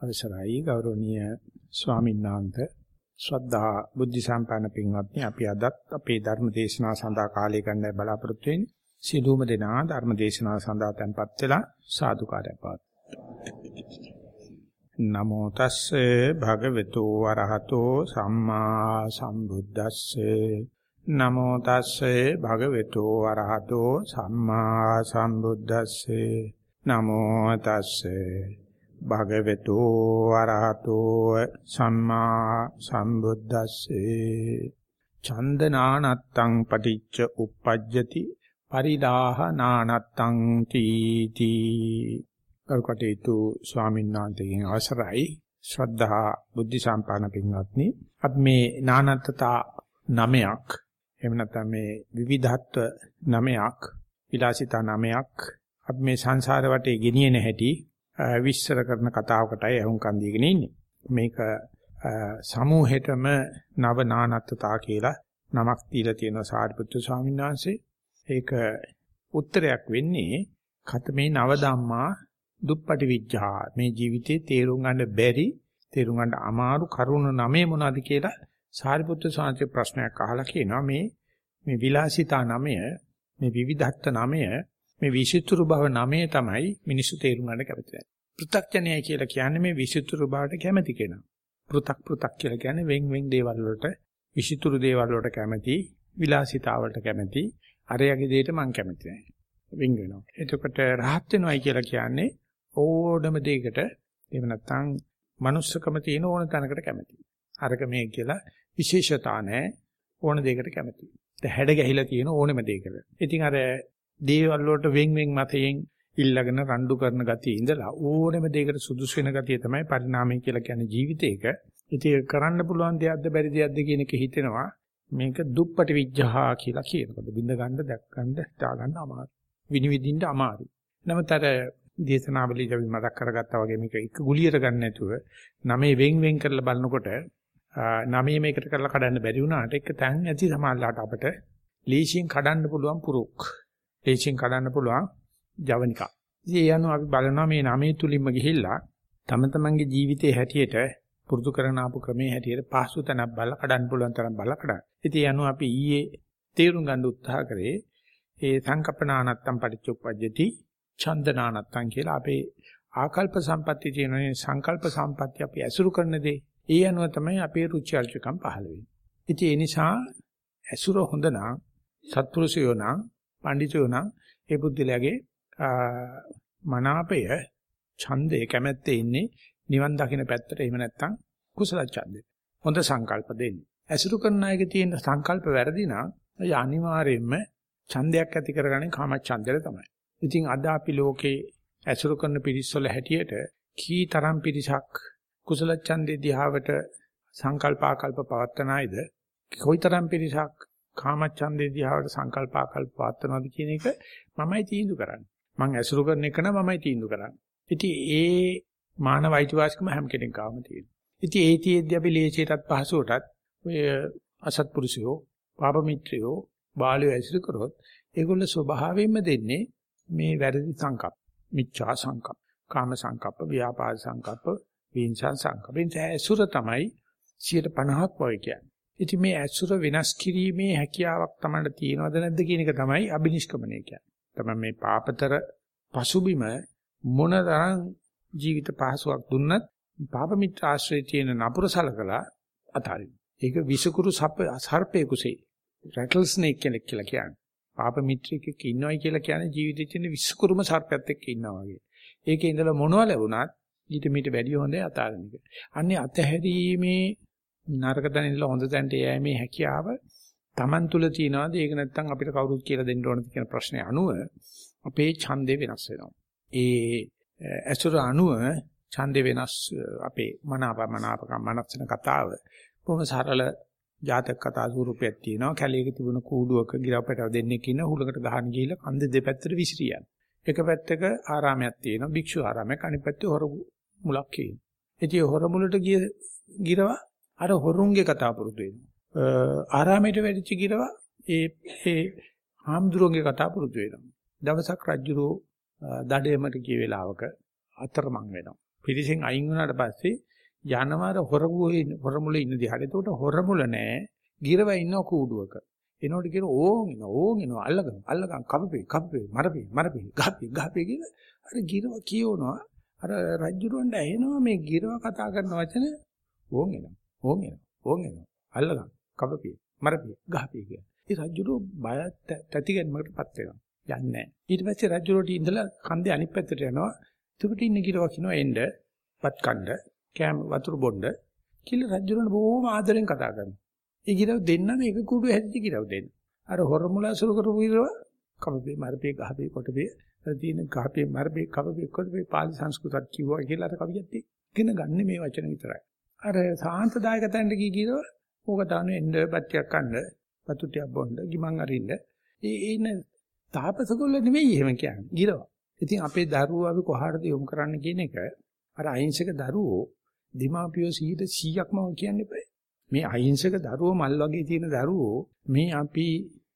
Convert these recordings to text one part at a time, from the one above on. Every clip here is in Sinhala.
අවසරයි. ගෞරවනීය ස්වාමීන් වහන්සේ ශ්‍රද්ධා බුද්ධ සම්පන්න පින්වත්නි අපි අදත් අපේ ධර්ම දේශනාව සඳහා කාලය ගන්න බලාපොරොත්තු වෙන්නේ. සිළුම දෙනා ධර්ම දේශනාව සඳහා tempත් වෙලා සාදුකාරය පාත් නමෝ තස්සේ භගවතු වරහතෝ සම්මා සම්බුද්දස්සේ. නමෝ තස්සේ භගවතු වරහතෝ සම්මා සම්බුද්දස්සේ. නමෝ තස්සේ භගවතු ආරහතෝ සම්මා සම්බුද්දස්සේ. චන්දනානත්තං පටිච්ච uppajjati පරිදාහ නානත්තං තීති. කල්කටේතු ස්වාමීන් වහන්සේගෙන් අවසරයි. ශ්‍රද්ධා බුද්ධ සම්පන්න පින්වත්නි අපි මේ නානත්තතා නමයක් එහෙම නැත්නම් මේ විවිධත්ව නමයක් විලාසිතා නමයක් අපි මේ සංසාර වටේ ගෙනියන හැටි විස්තර කරන කතාවකටයි අහුම්කන් දීගෙන ඉන්නේ. මේක සමූහෙටම නව නානත්තතා කියලා නමක් දීලා තියෙනවා සාරිපුත්‍ර ස්වාමීන් වහන්සේ. ඒක උත්තරයක් වෙන්නේ කතමේ නව ධම්මා දුප්පටි විඥා මේ ජීවිතේ තේරුම් ගන්න බැරි තේරුම් ගන්න අමාරු කරුණ නමේ මොනවද කියලා සාරිපුත්‍ර ස්වාමීන් ප්‍රශ්නයක් අහලා කියනවා මේ මේ විලාසිතා නමය මේ විවිධත්ත නමය මේ විසිතුරු බව නමේ තමයි මිනිස්සු තේරුම් ගන්න කැමති වෙන්නේ. පෘ탁ජනයයි කියලා කියන්නේ මේ විසිතුරු බවට කැමති කෙනා. පෘ탁 පෘ탁 කියලා කියන්නේ වෙන් වෙන් දේවල් වලට විසිතුරු දේවල් වලට කැමති, විලාසිතාවලට කැමති, අරයගේ දෙයට මං කැමති නැහැ. වින් වෙනවා. එතකොට රහත් වෙනවයි කියලා කියන්නේ ඕඩම දෙයකට එහෙම නැත්නම් manussකම තියෙන ඕන තැනකට කැමති. අරක මේ කියලා විශේෂතා නැහැ ඕන දෙයකට කැමති. දැන් හැඩ ගැහිලා තියෙන ඕනම දෙයකට. ඉතින් අර දේවල් වලට වෙන් වෙන් මතයෙන් ඉල්ලගෙන රණ්ඩු කරන ගතිය ඉඳලා ඕනෙම දෙයකට සුදුසු වෙන ගතිය තමයි පරිණාමය කියලා කියන්නේ ජීවිතේක. ඉතින් කරන්න පුළුවන් දෙයක්ද බැරි දෙයක්ද කියන එක හිතෙනවා. මේක දුප්පටි විඥහා කියලා කියනකොට බින්ද ගන්න දැක් ගන්න හිතා ගන්න අමාරු. විනිවිදින්න අමාරු. නමුත් අර දේශනාවලිය අපි මතක් කරගත්තා වගේ මේක එක ගුලියට ගන්න නැතුව නමේ වෙන් වෙන් කරලා බලනකොට නමේ මේකට කරලා කඩන්න බැරි වුණාට එක තැන් ඇති සමාල්ලාට අපිට ලීෂින් කඩන්න පුළුවන් පුරුක්. ලීෂින් කඩන්න පුළුවන් ජවනිකා. ඉතින් ඒ අනුව අපි බලනවා මේ නමේ තුලින්ම ගිහිල්ලා තම තමන්ගේ ජීවිතයේ හැටියට පුරුදු කරන ආපු ක්‍රමයේ හැටියට පහසු තැනක් බලලා කඩන්න පුළුවන් තරම් බලලා කඩන්න. ඉතින් ඒ අනුව අපි ඊයේ තේරුම් ගන්න උත්සාහ කරේ ඒ සංකප්පනානත්තම් පටිච්චුප්පජ්ජති ඡන්දනානත්තම් කියලා අපේ ආකල්ප සම්පatti තියෙනනේ සංකල්ප සම්පatti අපි ඇසුරු කරන දේ. ඒ අනුව තමයි අපේ රුචි අරුචිකම් පහළ වෙන්නේ. ඉතින් ඒ නිසා ඇසුර හොඳ නම් සත්පුරුෂයෝ නම් පඬිතුයෝ නම් ඒ බුද්ධලයාගේ මනාපය ඡන්දේ කැමැත්තේ ඉන්නේ නිවන් දකින්න පැත්තට එහෙම නැත්නම් කුසල ඡන්දේ. හොඳ සංකල්ප දෙන්නේ. ඇසුරු කරන අයගේ තියෙන සංකල්ප වැරදි නම් ඒ අනිවාර්යයෙන්ම ඡන්දයක් ඇති කරගන්නේ කාම ඡන්දෙල තමයි. ඉතින් අද අපි ලෝකේ ඇසුරු කරන පිරිස්වල හැටියට කී තරම් පිරිසක් කුසල ඡන්දේ දිහාවට සංකල්ප ආකල්ප පවත්තන අයද කොයිතරම් පිරිසක් කාම ඡන්දේ දිහාවට සංකල්ප ආකල්ප පවත්නවද කියන එක මමයි තීන්දුව කරන්නේ. මං ඇසුරු කරන එක නමමයි තීන්දුව කරන්නේ. ඉතින් ඒ මානව අයිතිවාසිකම හැම කෙනෙක් ගාම තියෙනවා. ඉතින් ඒ තියෙද්දි අපි ලේසියටත් පහසුවටත් ඔය අසත්පුරුෂයෝ, පාප මිත්‍රයෝ, බාලයෝ ඇසුරු කරොත් ඒගොල්ල ස්වභාවයෙන්ම දෙන්නේ මේ වැරදි සංකප්ප, මිච්ඡා සංකප්ප, කාම සංකප්ප, ව්‍යාපාද සංකප්ප, විඤ්ඤාණ සංකප්ප. ඒ ඇසුර තමයි 50ක් වගේ කියන්නේ. ඉතින් මේ ඇසුර වෙනස් කිරීමේ හැකියාවක් තමයි තියෙනවද නැද්ද කියන එක තමයි අබිනිෂ්ක්‍මණය කියන්නේ. තමයි මේ පාපතර පසුබිම මොනතරම් ජීවිත පහසුවක් දුන්නත් පාප මිත්‍ර ආශ්‍රයේ තියෙන නපුර සලකලා අතාරින්න. ඒක විසකුරු සර්පේ කුසේ. රැටල් ස්නේක් කෙනෙක් කියලා කියන්නේ. පාප මිත්‍රෙක් ඉන්නවයි කියලා කියන්නේ ජීවිතේ තියෙන විසකුරුම සර්පයත් එක්ක ඉන්නවා වගේ. ඒකේ ඉඳලා මොනව ලැබුණත් ඊට මීට වැඩිය හොඳයි අතාරින්න එක. අන්නේ අතහැරීමේ නරක තැන ඉඳලා හොඳ තැනට යෑමේ හැකියාව Taman තුල තියනවාද ඒක නැත්නම් අපිට කවුරුත් කියලා දෙන්න ඕනද කියන ප්‍රශ්නේ අනුව අපේ ඡන්දේ වෙනස් වෙනවා. ඒ අසුර අනුව ඡන්දේ වෙනස් අපේ මනාපමනාපකම් මනසන කතාව බොහොම සරල ජාතක කතා ස්වරූපයක් තියෙනවා. කැලේක තිබුණ කූඩුවක ගිරපට දෙන්නෙක් ඉන්න හුලකට ගහන ගිහිල්ලා කන්ද දෙපැත්තට විසිරියන. එක පැත්තක ආරාමයක් තියෙනවා. භික්ෂු ආරාමයක් අනිත් පැත්තේ හොර මුලක් කියනවා. ඉතින් හොර මුලට ගිය ගිරවා අර හොරුන්ගේ කතා පුරුදු වෙනවා. ආරාමයට වැඩිච්ච ගිරව ඒ ඒ හාමුදුරුවන්ගේ කතා පුරුදු වෙනවා. දවසක් රජුරෝ දඩේමට ගිය වෙලාවක අතරමං වෙනවා. පිරිසෙන් අයින් වුණාට පස්සේ යනවර හොරගුවේ හොරමුලේ ඉන්න දිහාට. ඒකට හොරමුල නෑ. ගිරව ඉන්න කූඩුවක. එනකොට කියන ඕන් එන ඕන් එන අල්ලගන්න අල්ලගන්න කපපේ කපපේ මරපේ මරපේ ගහපේ ගහපේ කියලා අර ගිරව කියවනවා අර රජුරවන්ට ඇහෙනවා මේ ගිරව කතා කරන වචන ඕන් එනවා ඕන් එනවා ඕන් එනවා අල්ලගන්න කපපේ මරපේ ගහපේ කියලා. ඒ රජුරෝ බය තැති ගැනීමකටපත් වෙනවා. යන්නේ නැහැ. ඊට පස්සේ රජුරෝට ඉඳලා කන්දේ අනිත් පැත්තට යනවා. එතකොට ඉන්න ගිරව කියනවා එන්න පත් කණ්ඩ කෑම වතුර බොන්න කියලා රජුරෝට බොහොම ආදරෙන් කතා කරනවා. ඒ ගිරව දෙන්නම එක කුඩු හැදිච්ච ගිරව දෙන්න. අර හොරමුලා සුරු කරපු ගිරව කපපේ මරපේ ගහපේ කොටපේ අර තියෙන ගහපේ මරපේ කපපේ කොටපේ පාලි සංස්කෘතත් කිව්වා කියලා අර කවියත් ඉගෙන ගන්න මේ වචන විතරයි. අර සාන්තදායක තැනට ගිය ගිරව ඕක දාන එන්න බත්තියක් කන්න පතුටියක් බොන්න ගිමන් අරින්න. ඒ ඉන්න තාපසකොල්ල නෙවෙයි එහෙම කියන්නේ. ගිරව. ඉතින් අපේ දරුවෝ අපි කොහාටද යොමු කරන්න කියන එක අර අහිංසක දරුවෝ දීමාපියෝ 100%ක්ම කියන්නේ බෑ. මේ අහිංසක දරුවෝ මල් වගේ තියෙන දරුවෝ මේ අපි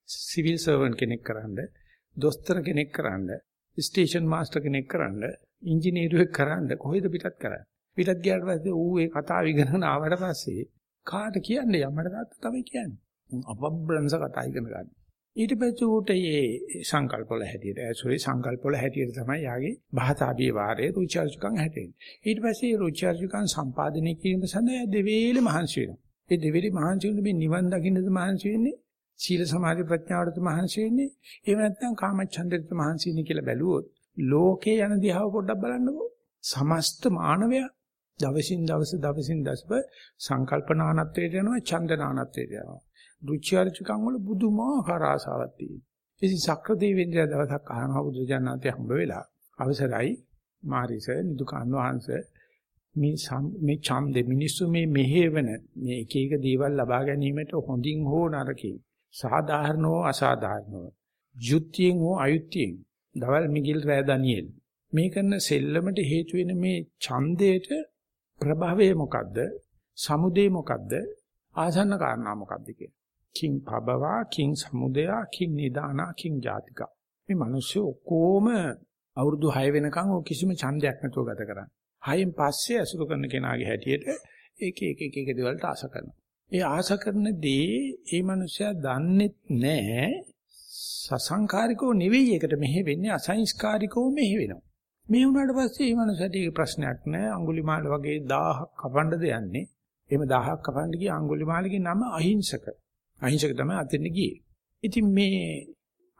සිවිල් සර්වන්ට් කෙනෙක් කරන්න, දොස්තර කෙනෙක් කරන්න, ස්ටේෂන් මාස්ටර් කෙනෙක් කරන්න, ඉංජිනේරුවෙක් කරන්න කොහෙද පිටත් කරන්නේ? පිටත් ගියාට පස්සේ ඌ ඒ කතාව ඉගෙන ආවට පස්සේ කාට කියන්නේ යමඩ තාත්තා තමයි කියන්නේ. අපබ්‍රංශ කතා ඉගෙන ගන්න. ඊට පස්සේ ඌට මේ සංකල්ප වල හැටියට ඇසුරේ සංකල්ප වල හැටියට තමයි යාගේ භාෂාභී වාරයේ රුචර්ජුකම් හැටෙන්නේ. ඊට පස්සේ රුචර්ජුකම් සම්පාදනය කිරීම සඳහා දෙවේල මහන්සි වෙනවා. ඒ දෙවේලි මහන්සි වෙන්නේ මේ නිවන් දකින්නද මහන්සි වෙන්නේ? සීල සමාධි ප්‍රඥාවටද මහන්සි වෙන්නේ? එහෙම නැත්නම් කාමච්ඡන්දෙට මහන්සි වෙන්නේ කියලා බැලුවොත් ලෝකේ යන දිහාව පොඩ්ඩක් බලන්නකෝ. සමස්ත මානවයා දවසින් දවස දවසින් දවස සංකල්පනානත්වයට යනවා ඡන්දනානත්වයට යනවා. රුචිආර්චකම් වල බුදුමාකාර ආසාවක් තියෙනවා. ඉතින් සක්‍ර දෙවියන්ගේ දවසක් අහනවා බුදුජානනාතේ හම්බ වෙලා අවසරයි මාරිස නිදුකාන් වහන්සේ මේ මේ ඡන්දෙ මිනිස්සු මේ මෙහෙවන මේ එක එක දේවල් ලබා ගැනීමට හොඳින් හෝ නරකින් සාධාරණෝ අසාධාරණෝ යුක්තියෙන් හෝ අයුක්තියෙන් දවල් මිගිල් රෑ දනියෙල් මේ කරන සෙල්ලමට හේතු වෙන මේ ඡන්දයට ප්‍රභවය මොකද්ද සමුදේ මොකද්ද ආසන්න කාරණා මොකද්ද කියන්නේ කිං පබවා කිං සමුදයා කිං නිදානා කිං ජාතිකා මේ මිනිස්සු ඔක්කොම අවුරුදු 6 වෙනකන් ඔය කිසිම ඡන්දයක් නැතුව ගත කරන්නේ. 6න් පස්සේ අසුරු කරන කෙනාගේ හැටියට ඒක එක එක එක දේවල්ට ආස කරනවා. ඒ ආස කරන දේ ඒ මිනිස්සයා දන්නේ නැහැ. සසංකාරිකව නෙවෙයි ඒකට මෙහෙ වෙන්නේ අසංස්කාරිකව මෙහෙ වෙනවා. මේ වුණාට පස්සේ මේ මනසට ඒක ප්‍රශ්නයක් නෑ. අඟුලිමාල වගේ 1000ක් කපන්නද යන්නේ. එහෙම 1000ක් කපන්න ගිය අඟුලිමාලගේ නම අහිංසක. අහිංසක තමයි අතෙන් ගියේ. ඉතින් මේ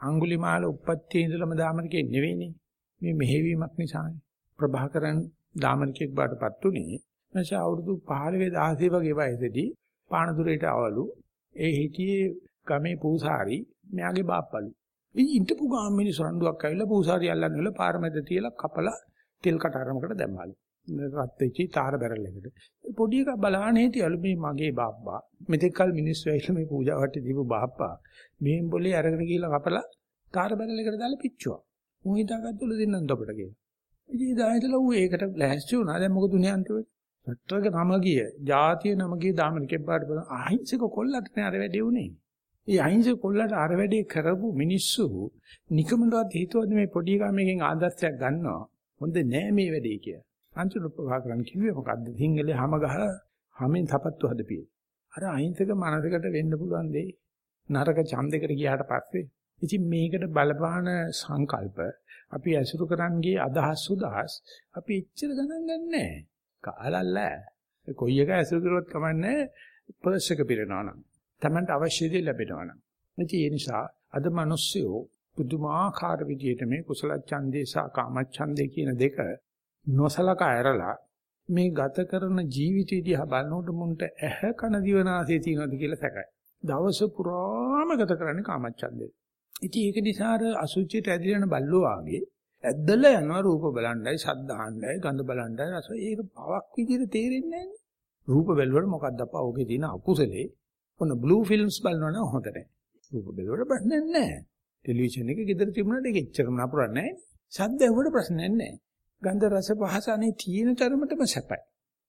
අඟුලිමාල උප්පත්තියේ ඉඳලම දාමරිකේ නෙවෙයිනේ. මේ මෙහෙවීමක් නිසානේ. ප්‍රභාකරන් දාමරිකෙක් බාටපත් උනේ. එනිසා අවුරුදු 15 16 වගේ වයසේදී පානදුරේට අවලු ඒ හිටියේ ගමේ පූසාරි මෙයාගේ බාප්පලු. ඉතින් ඉන්ටපු ගාම මිනිස් රණ්ඩුවක් ඇවිල්ලා පූසාරි අල්ලන්න වෙලා පාර මැද තියලා කපලා තෙල් කටාරමකට දැම්මලු. රත් වෙච්චි තාර බැරල් එකට. පොඩි එකා බලහන් හිටියලු මේ මගේ බාප්පා. මෙතෙක් කල මිනිස්සු ඇවිල්ලා මේ පූජාවට දීපු බාප්පා. මෙහෙන් બોලේ අරගෙන ගිහලා කපලා තාර බැරල් එකට දාලා පිච්චුවා. උන් හිතාගත්තලු දෙන්නත් අපට කියලා. ඉතින් දායතලා ඌ ඒකට ලෑස්ති වුණා. දැන් මොකද උනේ අන්තිමට? රටක නම ගිය, ජාතිය නම ගිය දාමනිකෙක් පාට බලන අහිංසක කොල්ලට නේ අර වැඩේ උනේ. ඒ අහිංසක කොල්ලට අර වැඩේ කරපු මිනිස්සු නිකමඩවත් හිතුවද මේ පොඩි ගාමකින් ආදර්ශයක් ගන්නවා. හොඳ නෑ මේ වැඩේ කියලා. අන්තිමට ප්‍රභා කරන්න කිව්වේ මොකද්ද? සිංහලේ හැම ගහලා හැමෙන් තපත්තු හදපියේ. අර අහිංසක මනසකට වෙන්න පුළුවන් දෙයි. නරක ඡන්දයකට ගියාට පස්සේ ඉතින් මේකට බලපාන සංකල්ප අපි ඇසුරු කරන්ගේ අදහස් සුදහස් අපි එච්චර ගණන් ගන්නෑ. කාලල්ල. කොයි එක ඇසුරු කරුවත් කමන්නේ පර්ස් එක පිරෙනවා නම්. Tamanට අවශ්‍ය දේ ලැබෙනවා නම්. ඉතින් ඒ නිසා අද මිනිස්සු පුදුමාකාර විදියට මේ කුසල ඡන්දේ සහ කාම ඡන්දේ කියන දෙක නොසලකා ඇරලා මේ ගත කරන ජීවිතය දිහා බලනකොට මුන්ට ඇහ කන දිවනාසය තියෙනවද කියලා සැකයි. දවස පුරාම ගත කරන්නේ කාමච්ඡන්දේ. ඉතින් ඒක නිසා අර අසුචියට ඇදිලෙන බල්ලෝ ආගේ ඇද්දලා යනවා රූප බලන්නයි, ශබ්ද අහන්නයි, ගඳ බලන්නයි. රස ඒක පවක් විදිහට තේරෙන්නේ නැහැ රූප බැලුවට මොකක්ද අපා ඔගේ තියෙන අකුසලේ. ඔන්න බ්ලූ ෆිල්ම්ස් බලනවනම් හොඳ නැහැ. රූප බැලුවට ප්‍රශ්නයක් නැහැ. ටෙලිවිෂන් එක ගෙදර තිබුණාට ඒක එච්චරම නපුරක් නැහැ. ශබ්ද ඇහුවට ප්‍රශ්නයක් නැහැ. ගන්ධ රස පහස අනේ තියෙන තරමටම සැපයි.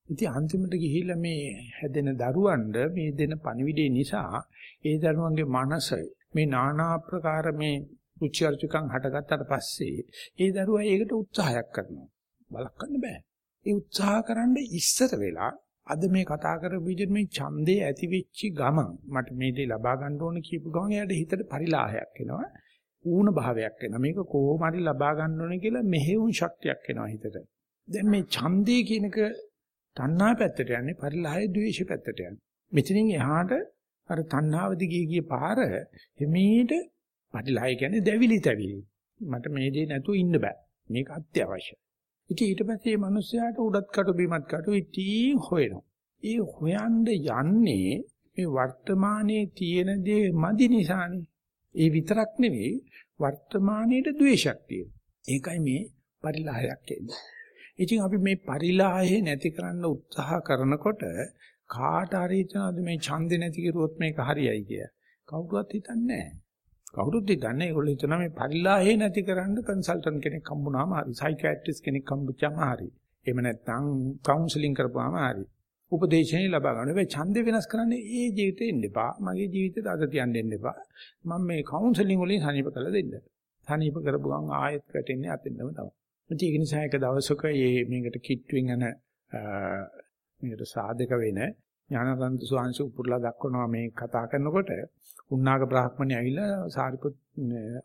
ඉතින් අන්තිමට ගිහිල්ලා මේ හැදෙන දරුවන්ට මේ දෙන පණිවිඩය නිසා ඒ දරුවන්ගේ මනස මේ নানা ආකාර මේ රුචි අරුචිකම් හටගත්තට පස්සේ ඒ දරුවා ඒකට උත්සාහයක් කරනවා. බලකන්න බෑ. ඒ උත්සාහ කරන්න ඉස්සර වෙලා අද මේ කතා කරපු විදිහට මේ ඡන්දේ ඇති වෙච්ච ගමන් මට මේ දේ ලබා ගන්න ඕන කියපු ගමන් එයාට හිතට පරිලාහයක් එනවා. ඌණ භාවයක් එනවා. මේක කොහොම හරි ලබා ගන්න ඕනේ කියලා මෙහෙවුම් ශක්තියක් එනවා හිතට. දැන් මේ ඡන්දේ කියනක තණ්හා පැත්තට යන්නේ පරිලාහය ද්වේෂ පැත්තට යන්නේ. මෙතනින් එහාට අර තණ්හාව දිගේ ගිය පාර හිමීට පරිලාහය කියන්නේ දැවිලි තැවිලි. මට මේ දේ නැතුව ඉන්න බෑ. මේක අත්‍යවශ්‍යයි. ඉතින් ඊට පස්සේ මේ මිනිස්යාට උඩත් කටු බිමත් කටු ඉතින් හොයනවා. ඒ හොයන්න යන්නේ මේ වර්තමානයේ තියෙන දේ මදි නිසානේ. ඒ විතරක් නෙවෙයි වර්තමානයේට ද්වේෂයක් තියෙනවා. ඒකයි මේ පරිලාහයක් එන්නේ. ඉතින් අපි මේ පරිලාහය නැති කරන්න උත්සාහ කරනකොට කාට හරි හිතනවාද මේ ඡන්දේ නැති කරුවොත් මේක හරියයි කියලා. කවුරුවත් හිතන්නේ නැහැ. කවුරුත් හිතන්නේ ඒගොල්ලෝ හිතනවා මේ පරිලාහේ නැති කරන්න කන්සල්ටන්ට් කෙනෙක් හම්බුනාම හරි සයිකියාට්‍රිස්ට් කෙනෙක් හම්බුච්චාම හරි එහෙම නැත්නම් කවුන්සලින් කරපුවාම හරි උපදේශණي ලබා ගන්න. ඒ ඡන්දේ වෙනස් කරන්න ඒ ජීවිතේ ඉන්න එපා. මගේ ජීවිතේට අද තියන්න දෙන්න එපා. මම මේ කවුන්සලින් වලින් සනීප කරලා දෙන්න. සනීප කරපු ගමන් ආයෙත් වැටෙන්නේ අතින්දම තමයි. ඒක නිසා එක දවසක මේ මේකට කිට්ටුවෙන් යන මේකට සාධක වෙන ඥානරන්ත සුවංශ උපුරලා දක්වනවා මේ කතා කරනකොට උන්නාග බ්‍රාහ්මණය ඇවිල්ලා සාරිපුත්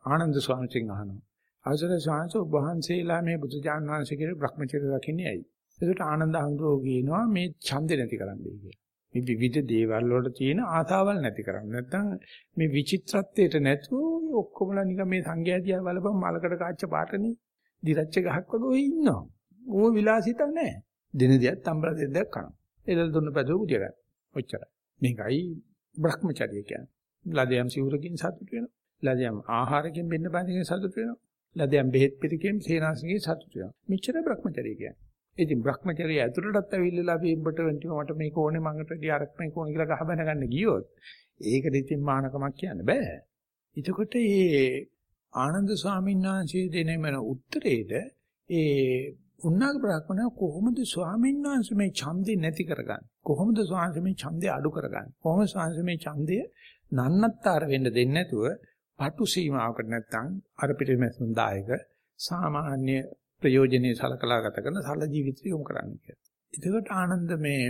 ආනන්ද ස්වාමීන් අහනවා. අවසර ස්වාමීන් ඔබ වහන්සේලා මේ බුදුජාන විශ්වාස කියලා Brahmacharya රකින්නේ ඇයි? ඒකට ආනන්ද හඳුරෝ කියනවා මේ ඡන්දේ නැති කරන්නයි කියලා. මේ විවිධ දේවල් වලට තියෙන ආසාවල් නැති කරන්න. නැත්නම් මේ විචිත්‍රත්වයට නැතුව ඔක්කොමලා නිකන් මේ සංඝයාතිය බලපන් මලකට කාච්ච පාටනේ. දිරච්ච ගහක් වගේ ඔය ඉන්නවා. ඕ විලාසිත නැහැ. දින දියක් තම්බලා දෙද්දක් කනවා. එළල් දුන්න පැදුව පුදිය ගන්න. ඔච්චරයි. මේකයි Brahmacharya කියන්නේ. ලදයම් සිවුරකින් සතුට වෙනවා. ලදයම් ආහාරකින් බෙන්න බඳින සතුට වෙනවා. ලදයම් බෙහෙත් පිළිකෙන් සේනාසනකින් සතුට වෙනවා. මෙච්චර Brahmacharya කියන්නේ. ඉතින් Brahmacharya ඇතුළටත් ඇවිල්ලා අපි ඉබ්බට වෙන්ටිව මට මේක ඕනේ මඟට ඩියාරක් මේක ඕනේ කියලා ගහ බැන ගන්න ගියොත් ඒකට ඉතින් මානකමක් කියන්න බෑ. එතකොට මේ ආනන්ද ස්වාමීන් වහන්සේ දෙනෙම උත්තරේට ඒ උන්නාග බ්‍රහ්මණ කොහොමද ස්වාමීන් වහන්සේ මේ ඡන්දේ නැති කරගන්නේ? කොහොමද ස්වාමීන් මේ ඡන්දේ අඩු කරගන්නේ? කොහොමද ස්වාමීන් මේ ඡන්දය නන්නත්තර වෙන්න දෙන්නේ නැතුව පටු සීමාවකට නැත්තම් අර පිටිමැසුන් දායක සාමාන්‍ය ප්‍රයෝජනේ සලකලා ගත කරන සරල ජීවිතය යොමු කරන්න කියලා. එතකොට ආනන්ද මේ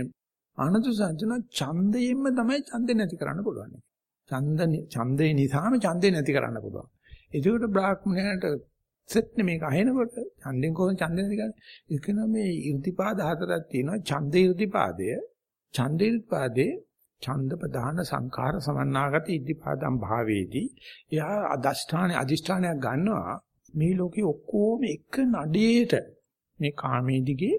ආනන්ද සංජන ඡන්දයෙන්ම තමයි ඡන්දේ නැති කරන්න පුළුවන්. ඡන්ද ඡන්දේ නිසාම ඡන්දේ නැති කරන්න පුළුවන්. එතකොට බ්‍රාහ්මණයට සෙත් මේක අහෙනකොට ඡන්දෙන් කොහොමද ඡන්දේ නැති කරන්නේ? ඒක නම් මේ irdipaද හතරක් තියෙනවා. ඡන්ද irdipaදය, ඡන්ද irdipaදේ ඡන්ද ප්‍රධාන සංඛාර සමන්නාගත ඉද්ධිපාදම් භාවේදී එයා අදෂ්ඨාන අදිෂ්ඨානයක් ගන්නවා මේ ලෝකේ ඔක්කොම එක නඩේට මේ කාමයේ දිගේ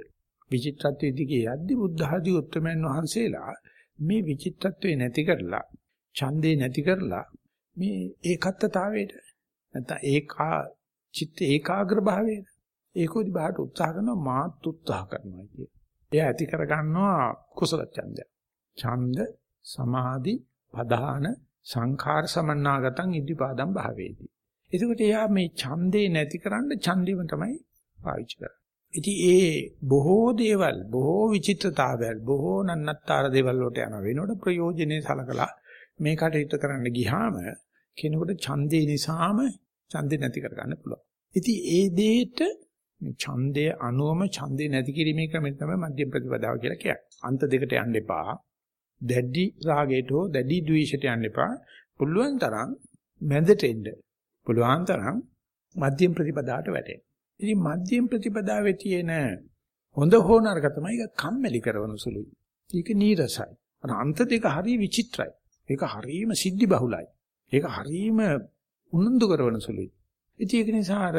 විචිත්‍රත්වයේ දිගේ යද්දි බුද්ධ ආදී උත්තමයන් වහන්සේලා මේ විචිත්‍රත්වේ නැති කරලා ඡන්දේ නැති කරලා මේ ඒකත්වතාවයට නැත්නම් ඒකා චිත්ත ඒකාග්‍ර භාවයට ඒකෝදි බාට උත්සාහ කරනවා මාත් උත්සාහ කරනවා කිය. එයා ඇති කර ගන්නවා කුසල ඡන්දය. ඡන්ද සමාධි පදාන සංඛාර සමන්නාගතං ඉදිපාදම් භාවේති. එතකොට එයා මේ ඡන්දේ නැතිකරන්න ඡන්දෙම තමයි පාවිච්චි කරන්නේ. ඉතින් ඒ බොහෝ දේවල් බොහෝ විචිත්‍රතාවයල් බොහෝ නන්නත්තර දේවල් වලට යන වෙනකොට ප්‍රයෝජනේ සලකලා මේ කටයුතු කරන්න ගියාම කෙනෙකුට ඡන්දේ නිසාම ඡන්දේ නැති කරගන්න පුළුවන්. ඉතින් ඒ දෙයට මේ ඡන්දය අනුවම ඡන්දේ නැති කිරීමේ ක්‍රමය තමයි මධ්‍යම ප්‍රතිපදාව කියලා කියන්නේ. අන්ත දෙකට යන්න එපා. දැඩි රාගයට හෝ දැඩි ද්වේෂයට යන්න එපා. පුළුවන් තරම් මැදට එන්න. පුළුවන් තරම් මධ්‍යම ප්‍රතිපදාවට වැටෙන්න. ඉතින් මධ්‍යම ප්‍රතිපදාවේ තියෙන හොඳ හෝ නරක තමයි ඒක කම්මැලි කරන සුළුයි. ඒක නීරසයි. අර අන්ත දෙක හරිය විචිත්‍රයි. ඒක හරියම සිද්ධි බහුලයි. ඒක හරියම උනන්දු කරන සුළුයි. ඉතින් ඒක නිසා අර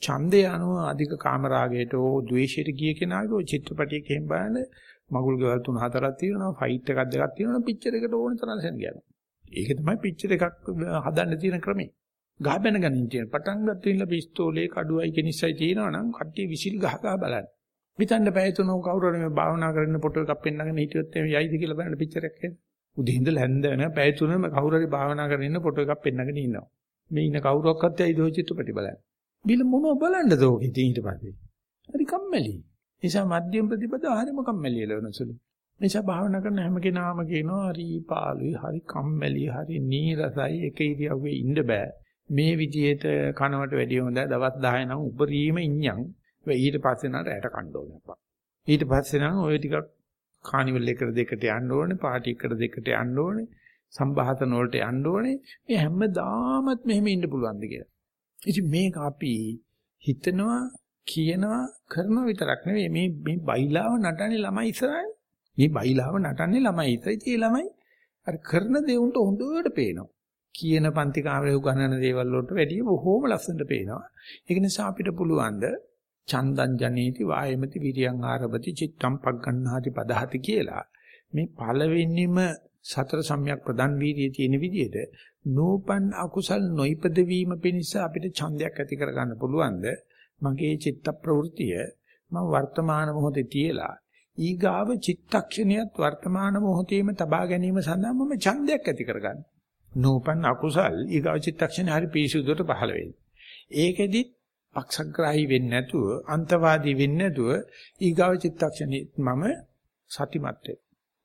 ඡන්දය අනුව අධික කාමරාගයට හෝ ද්වේෂයට ගිය කෙනාගේ ওই චිත්‍රපටයක එහෙම බලන මගුල් ගෙවල් තුන හතරක් තියෙනවා ෆයිට් එකක් දෙකක් තියෙනවා පිච්චර් එකට ඕන තරම් සෙන් ගියනවා. ඒක තමයි පිච්චර් එකක් හදන්න තියෙන ක්‍රමය. ගහ බැන ගනින් තියෙන පටන් ගත්ත ඉන්න පිස්තෝලේ කඩුවයි කෙනිස්සයි තියෙනවා නම් කට්ටිය විසිල් ගහ ගහ බලන්න. පිටන්න බය තුනෝ කවුරු හරි මේ භාවනා කරන්න ෆොටෝ එකක් පෙන්නගෙන හිටියොත් එමේ යයිද කියලා බලන්න පිච්චර් එකක් එන්න. උදේ ඉඳලා හැන්ද වෙන පැය තුනම කවුරු හරි භාවනා කරගෙන ඉන්න ෆොටෝ එකක් පෙන්නගෙන ඉන්නවා. මේ ඉන්න කවුරක්වත් ඇයිද ඔය චිත්‍රපටි බලන්න. බිල මොනව බලන්නද ඕක ඉතින් ඊට පස්සේ. හරි කම්මැලි. නිසා මධ්‍යම ප්‍රතිපදාව හරිම කම්මැලි එළවෙනසලු. නිසා භාවනා කරන හැම කෙනාම කියනවා හරි පාළුයි, හරි කම්මැලි, හරි නීරසයි, එක ඉරියව්වේ ඉන්න බෑ. මේ විදිහට කනවට වැඩිය හොඳයි දවස් 10 නම් උපරිම ඉන්නම්. ඊට පස්සේ නට ඇට කන්න ඕනේ අප්පා. ඊට පස්සේ නම් ওই ටිකක් කානිවල් එකට දෙකට යන්න ඕනේ, පාටි එකට දෙකට යන්න ඕනේ, සම්භාතන වලට යන්න ඕනේ. මේ හැමදාමත් මෙහෙම ඉන්න පුළුවන්ද කියලා. ඉතින් මේක අපි හිතනවා, කියනවා, කරනවා විතරක් නෙවෙයි මේ මේ බයිලාව නටන්නේ ළමයි ඉස්සරහින්. මේ බයිලාව නටන්නේ ළමයි ඉස්සරහින්. ඉතින් ළමයි අර කරන දේ උන්ට හොඳට පේනවා. කියන පන්ති කාමරේ උගන්වන දේවල් වලට වැඩිය බොහෝම ලස්සනට පේනවා. ඒක නිසා අපිට පුළුවන් ද චන්දං ජනේති වායමති විරියං ආරභති චිත්තම් පග්ගණ්හාති පදහති කියලා මේ පළවෙනිම සතර සම්‍යක් ප්‍රදන් වීර්යයේ තියෙන විදිහට නූපන් අකුසල් නොයිපද වීම පිණිස අපිට ඡන්දයක් ඇති කරගන්න පුළුවන්ද මගේ චිත්ත ප්‍රවෘතිය මම වර්තමාන මොහොතේ තියලා ඊගාව චිත්තක්ෂණියත් වර්තමාන මොහොතේම තබා ගැනීම සඳහා මම ඡන්දයක් ඇති කරගන්න. නූපන් අකුසල් ඊගාව චිත්තක්ෂණේ හරි පිරිසුදුට පහළ වෙන්නේ. ඒකෙදිත් පක්ෂග්‍රාහී වෙන්නේ නැතුව අන්තවාදී වෙන්නේ නැතුව ඊගාව චිත්තක්ෂණේ මම සතිමත් වේ.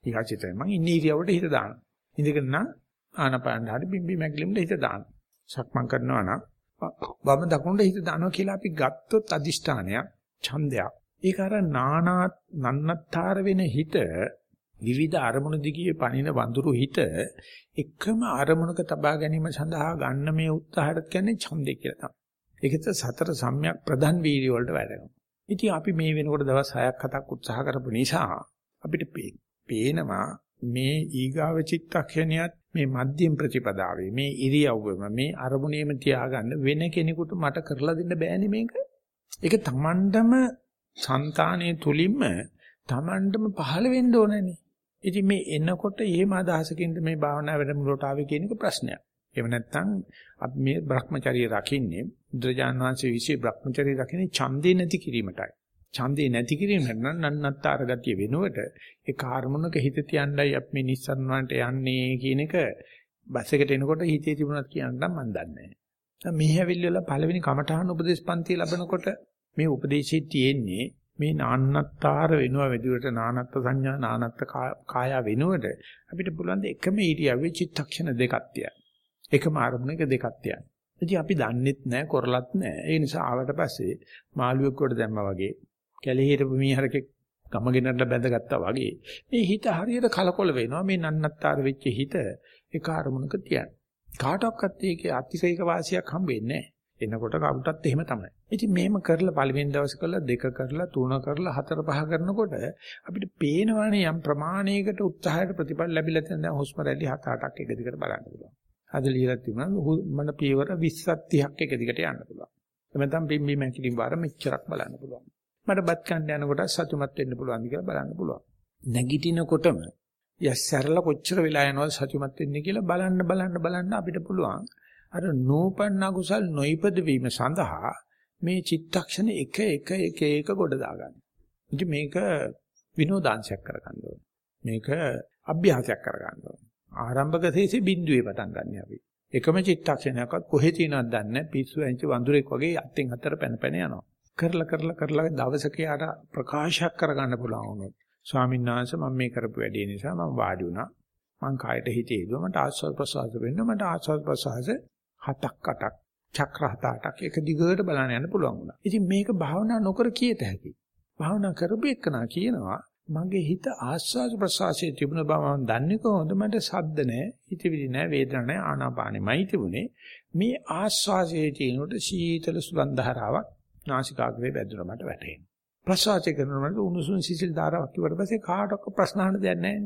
ඊගා චිත්තය මම ඉන්නේ ඉරියවට හිත දානවා. ඉඳගෙන නම් ආනපාන හරි බිම්බි මැගලිමුට හිත දානවා. සක්මන් කරනවා නම් වම දකුණට හිත දානවා කියලා අපි ගත්තොත් අදිෂ්ඨානයක් ඡන්දයක්. ඒක අර නානා නන්නත්තර වෙන හිත විවිධ අරමුණු දිගේ පණින වඳුරු හිත එකම අරමුණක තබා ගැනීම සඳහා ගන්න මේ උත්සාහයට කියන්නේ ඡන්දය කියලා තමයි. ඒකත් සතර සම්‍යක් ප්‍රධාන වීර්ය වලට වැඩනවා. ඉතින් අපි මේ වෙනකොට දවස් 6ක් 7ක් උත්සාහ කරපු නිසා අපිට පේනවා මේ ඊගාව චිත්තක්ෂණියත් මේ මධ්‍යම ප්‍රතිපදාවේ මේ ඉරියව්වෙම මේ අරමුණේම තියාගන්න වෙන කෙනෙකුට මට කරලා දෙන්න බෑනේ මේක. ඒක Tamandම సంతානයේ තුලින්ම Tamandම පහළ වෙන්න ඕනනේ. ඉතින් මේ එනකොට එහෙම අදහසකින්ද මේ භාවනා වැඩමුළුවට ආවේ කියන එක ප්‍රශ්නයක්. එහෙම නැත්නම් අපි මේ Brahmacharya රකින්නේ බුදුරජාණන් වහන්සේ විශ්ේ Brahmacharya රකින්නේ ඡන්දේ නැති කිරීමටයි. ඡන්දේ නැති කිරීමට නම් නන්නත්තර ගතිය වෙනුවට ඒ කාර්මුණක හිත තියන්නයි අපි මේ නිස්සරණ වලට යන්නේ කියන එක බස් එකට එනකොට හිතේ තිබුණත් කියන්න මම දන්නේ නැහැ. මේ හැවිල්ල වල පළවෙනි කමඨාන උපදේශ පන්ති ලැබනකොට මේ උපදේශي තියෙන්නේ මේ නාන්නත්තර වෙනුව වෙදුවට නානත්ත් සංඥා නානත්ත් කාය වෙනුවට අපිට පුළුවන් ද එකම ඉරියව්වේ චිත්තක්ෂණ දෙකක් තියන්න. එකම අරමුණක දෙකක් තියන්න. ඉතින් අපි දන්නෙත් නැහැ කරලත් නැහැ. ඒ නිසා ආවට පස්සේ මාළුවෙක් කොට දැම්මා වගේ කැලේ හිටපු මීහරකෙක් ගමගෙනට බැඳගත්තා වගේ මේ හිත හරියට කලකොල වෙනවා මේ නන්නත්තර වෙච්ච හිත ඒ කාර්මුණක තියන්න. කාටවත් ඒකේ අතිශයික වාසියක් හම්බෙන්නේ නැහැ. එනකොට කවුටත් එහෙම තමයි. ඉතින් මේම කරලා පළවෙනි දවසේ කරලා දෙක කරලා තුන කරලා හතර පහ කරනකොට අපිට පේනවනේ යම් ප්‍රමාණයකට උත්සාහයට ප්‍රතිඵල ලැබිලා තියෙන දැන් හුස්ම රැලි 7-8ක් එක දිගට බලන්න පුළුවන්. අද ලියලා තිබුණා මන පියවර 20ක් 30ක් එක දිගට යන්න පුළුවන්. එහෙම නැත්නම් බිම්බි මැකිලින් වාර මෙච්චරක් බලන්න පුළුවන්. මට බත් කන්න යනකොට සතුටුමත් වෙන්න පුළුවන්ද කියලා බලන්න පුළුවන්. නැගිටිනකොටම යස්සරලා කොච්චර වෙලා යනවද සතුටුමත් වෙන්නේ කියලා බලන්න බලන්න බලන්න අපිට පුළුවන්. අර නූපන්න කුසල් නොයිපද වීම සඳහා මේ චිත්තක්ෂණ එක එක එක එක ගොඩ දාගන්න. ඉතින් මේක විනෝදාංශයක් කරගන්න ඕනේ. මේක අභ්‍යාසයක් කරගන්න ඕනේ. ආරම්භක තේසේ බිඳුවේ පටන් ගන්න අපි. එකම චිත්තක්ෂණයක්වත් කොහෙ තියෙනවද දන්නේ. පිස්සු ඇංචි වඳුරෙක් වගේ අත්ෙන් අතට පැන පැන යනවා. කරලා කරලා කරලා දවසක යාට ප්‍රකාශයක් කරගන්න පුළුවන් වුණොත්. ස්වාමීන් වහන්සේ මම මේ කරපු වැඩේ නිසා මම වාඩි වුණා. මං කායට හිතේ දුව මට ආස්වාද ප්‍රසවාස වෙන්න මට ආස්වාද ප්‍රසවාස හතක් අටක් චක්‍ර හත අටක් එක දිගට බලන්න යන්න පුළුවන් වුණා. ඉතින් මේක භාවනා නොකර කීයත හැකි. භාවනා කරපු එකනා කියනවා මගේ හිත ආස්වාද ප්‍රසවාසයේ තිබුණ බව මම දන්නේ කොහොමද මට සද්ද නැහැ හිතවිලි නැහැ වේදන නැහැ ආනාපානෙමයි තිබුණේ මේ ආස්වාදයේ තියෙනකොට සීතල සුලන් ධාරාවක් නාසිකාග්‍රේ වැදුනා මට වැටහෙනවා ප්‍රසවාසය කරනකොට උණුසුම් සිසිල් ධාරාවක් කිව්වට පස්සේ කාටවත් ප්‍රශ්න අහන්න දෙයක් නැහැ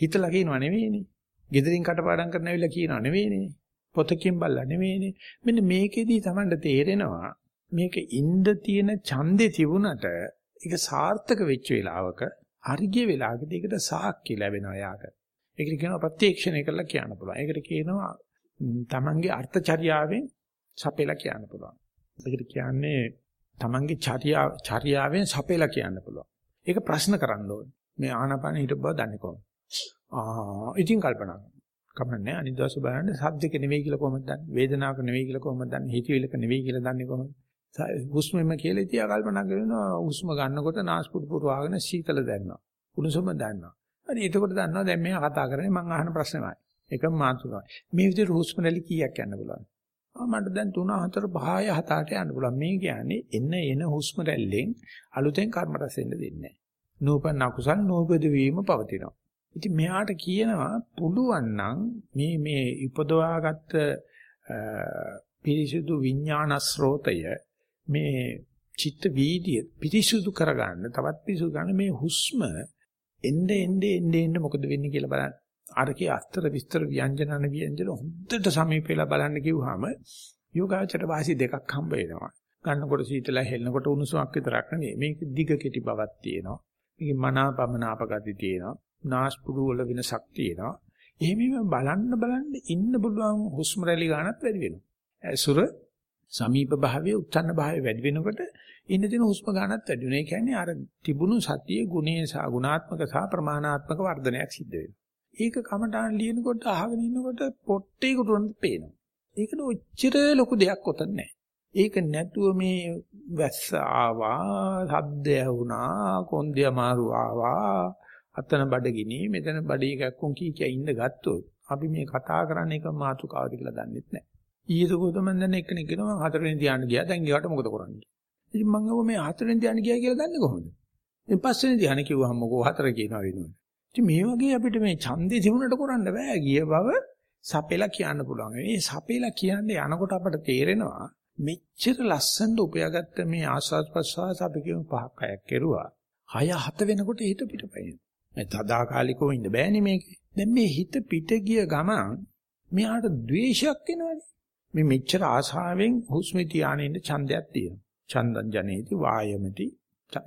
හිතලා කියනවා නෙවෙයිනේ gedirin කටපාඩම් කරන ඇවිල්ලා කියනවා නෙවෙයිනේ පොතකින් බලලා නෙවෙයිනේ මෙන්න මේකෙදී Tamanට තේරෙනවා මේක ඉන්න තියෙන ඡන්දේ තිබුණට ඒක සාර්ථක වෙච්ච වෙලාවක හරිය වෙලාවකදී ඒකට සාක්ෂි ලැබෙනවා යාට. ඒකට කියනවා ප්‍රත්‍යක්ෂණය කරලා කියන්න පුළුවන්. ඒකට කියනවා තමන්ගේ අර්ථචර්යාවෙන් සපෙලා කියන්න පුළුවන්. ඒකට කියන්නේ තමන්ගේ චර්යා චර්යාවෙන් සපෙලා කියන්න පුළුවන්. ඒක ප්‍රශ්න කරන්න ඕනේ. මේ ආනාපාන හිට බව දන්නේ කොහොමද? ආ ඉතින් කල්පනා කරනවා. කමන්නේ අනිත් දවස් බලන්න සද්දක නෙවෙයි කියලා කොහොමද දන්නේ? වේදනාවක නෙවෙයි කියලා කොහොමද දන්නේ? හිතවිලක නෙවෙයි කියලා දන්නේ කොහොමද? හුස්මෙම කියලා ඉතියා කල්පනා කරනවා හුස්ම ගන්නකොට නාස්පුඩු පුරවාගෙන සීතල දැනෙනවා. උණුසුම දැනෙනවා. හරි එතකොට දන්නවා දැන් මෙයා කතා කරන්නේ මම අහන ප්‍රශ්නමයි. එකම මාතෘකාවයි. මේ විදිහට හුස්ම රැලි කීයක් යන්න පුළුවන්? ආ මට දැන් 3 4 5 6 7 8 යන්න පුළුවන්. මේ කියන්නේ එන එන හුස්ම රැල්ලෙන් අලුතෙන් කර්ම රැස් වෙන්න දෙන්නේ නැහැ. නූපන් අකුසල් නූපද වීම පවතිනවා. ඉතින් මෙයාට කියනවා පුළුවන් නම් මේ මේ ඉපදවාගත්ත පිරිසිදු විඥාන ස්රෝතය මේ චිත්ත වීදිය පිරිසිදු කරගන්න තවත් පිරිසිදු ගන්න මේ හුස්ම එnde ende ende ende මොකද වෙන්නේ කියලා බලන්න. අරකේ අස්තර විස්තර ව්‍යංජනන ව්‍යංජන හොඳට සමීප වෙලා බලන්න කිව්වහම යෝගාචර වාසි දෙකක් හම්බ වෙනවා. ගන්නකොට සීතලයි හෙලනකොට උණුසුමක් විතරක් නෙවෙයි. මේක දිග කෙටි බවක් තියෙනවා. මේකේ මනාපමනාපගති තියෙනවා. නාස්පුඩු වල වෙනසක් තියෙනවා. එහෙමම බලන්න බලන්න ඉන්න පුළුවන් හුස්ම රැලි ගන්නත් වැඩි වෙනවා. ඇසුර සමීප භාවයේ උත්සන්න භාවයේ වැඩි වෙනකොට ඉන්න දින හුස්ම ගන්නත් වැඩි වෙනවා. ඒ කියන්නේ අර තිබුණු සතියේ ගුණේ සහ ගුණාත්මක සහ ප්‍රමාණාත්මක වර්ධනයක් සිද්ධ වෙනවා. ඒක කමටහන් ලියනකොට අහගෙන ඉන්නකොට පොට්ටේ කුටුනත් පේනවා. ඒකට ඔච්චර ලොකු දෙයක් ඔතන නැහැ. ඒක නැතුව මේ වැස්ස ආවා, සද්ද ඇහුණා, කොන්දේ අමාරු ආවා, අතන බඩගිනි, මෙතන බඩේ කැක්කුම් කී කිය ඉන්න ගත්තොත් අපි මේ කතා කරන්නේ එක මාතුකාවද කියලා දන්නෙත් නැහැ. ඊයේ කොහොමද මම දැන් එක්කෙනෙක් කියනවා මම හතරවෙනි ධ්‍යාන ගියා. දැන් ඊට මොකද කරන්නේ? ඉතින් මම ගාව මේ හතරවෙනි ධ්‍යාන ගියා කියලා දන්නේ කොහොමද? ඉතින් පස්වෙනි ධ්‍යාන කිව්වහම මොකෝ හතර කියනවා වෙනුවට. ඉතින් මේ වගේ අපිට මේ ඡන්දේ තිබුණට කරන්න බෑ. ගිය බව සපෙලා කියන්න පුළුවන්. මේ සපෙලා කියන්නේ යනකොට අපට තේරෙනවා මෙච්චර ලස්සනට උපයාගත්ත මේ ආස්වාද ප්‍රසවාස අපි කියමු පහක් හයක් කෙරුවා. හය හත වෙනකොට හිත පිටපයින්. මේ තදාකාලිකව ඉන්න බෑනේ මේකේ. දැන් මේ හිත පිට ගිය ගමන් මෙයාට ද්වේෂයක් එනවනේ. මේ මෙච්චර ආශාවෙන් හුස්මේ තියාගෙන ඉන්න ඡන්දයක් තියෙනවා. ඡන්දං ජනේති වායමති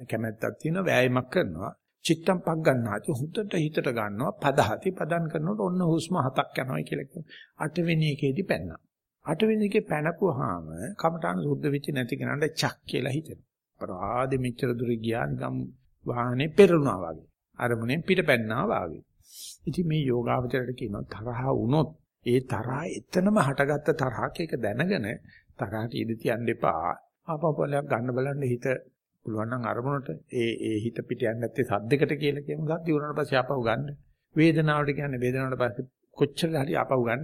කැමැත්තක් තියෙනවා වෑයමක් කරනවා. චිත්තම් පක් ගන්නාති හුදට හිතට ගන්නවා පදහති පදන් කරනකොට ඔන්න හුස්ම හතක් යනවා කියලා කියනවා. අටවෙනි එකේදී පැන්නා. අටවෙනි එකේ පැනපුවාම කමඨාන සුද්ධ වෙච්ච නැති කෙනාට චක් කියලා හිතෙනවා. අපරාධෙ මෙච්චර දුර ගියා නිකම් වාහනේ පෙරළුණා වගේ. අරමුණෙන් පිට පැන්නා වගේ. ඉතින් මේ යෝගාවචරයට කියනවා තරහ වුණොත් ඒ තරහ එතනම හටගත්ත තරහක් ඒක දැනගෙන තරහට ඉඳ තියන්න එපා. ආපපලයක් ගන්න බලන්න හිත පුළුවන් නම් අරමුණට ඒ ඒ හිත පිට යන්නේ නැත්තේ සද්දයකට කියලා කියමු. සද්ද උනාට පස්සේ ආපහු ගන්න. වේදනාවට කියන්නේ වේදනාවට පස්සේ කොච්චර හරි ආපහු ගන්න.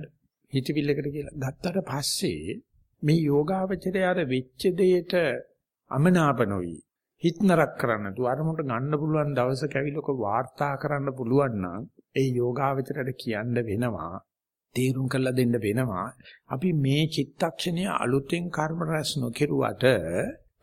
හිතවිල්ලකට කියලා. ගත්තට පස්සේ මේ යෝගාවචරය අර වෙච්ච දෙයට අමනාප නොවි. හිත නරක කරන්න තු අරමුණට ගන්න පුළුවන් දවසක ඇවිල්ලක වාර්තා කරන්න පුළුවන් නම් ඒ යෝගාවචරයට කියන්න වෙනවා. තීරුම් කරලා දෙන්න වෙනවා. අපි මේ චිත්තක්ෂණය අලුතෙන් කර්ම රැස් නොකිරුවට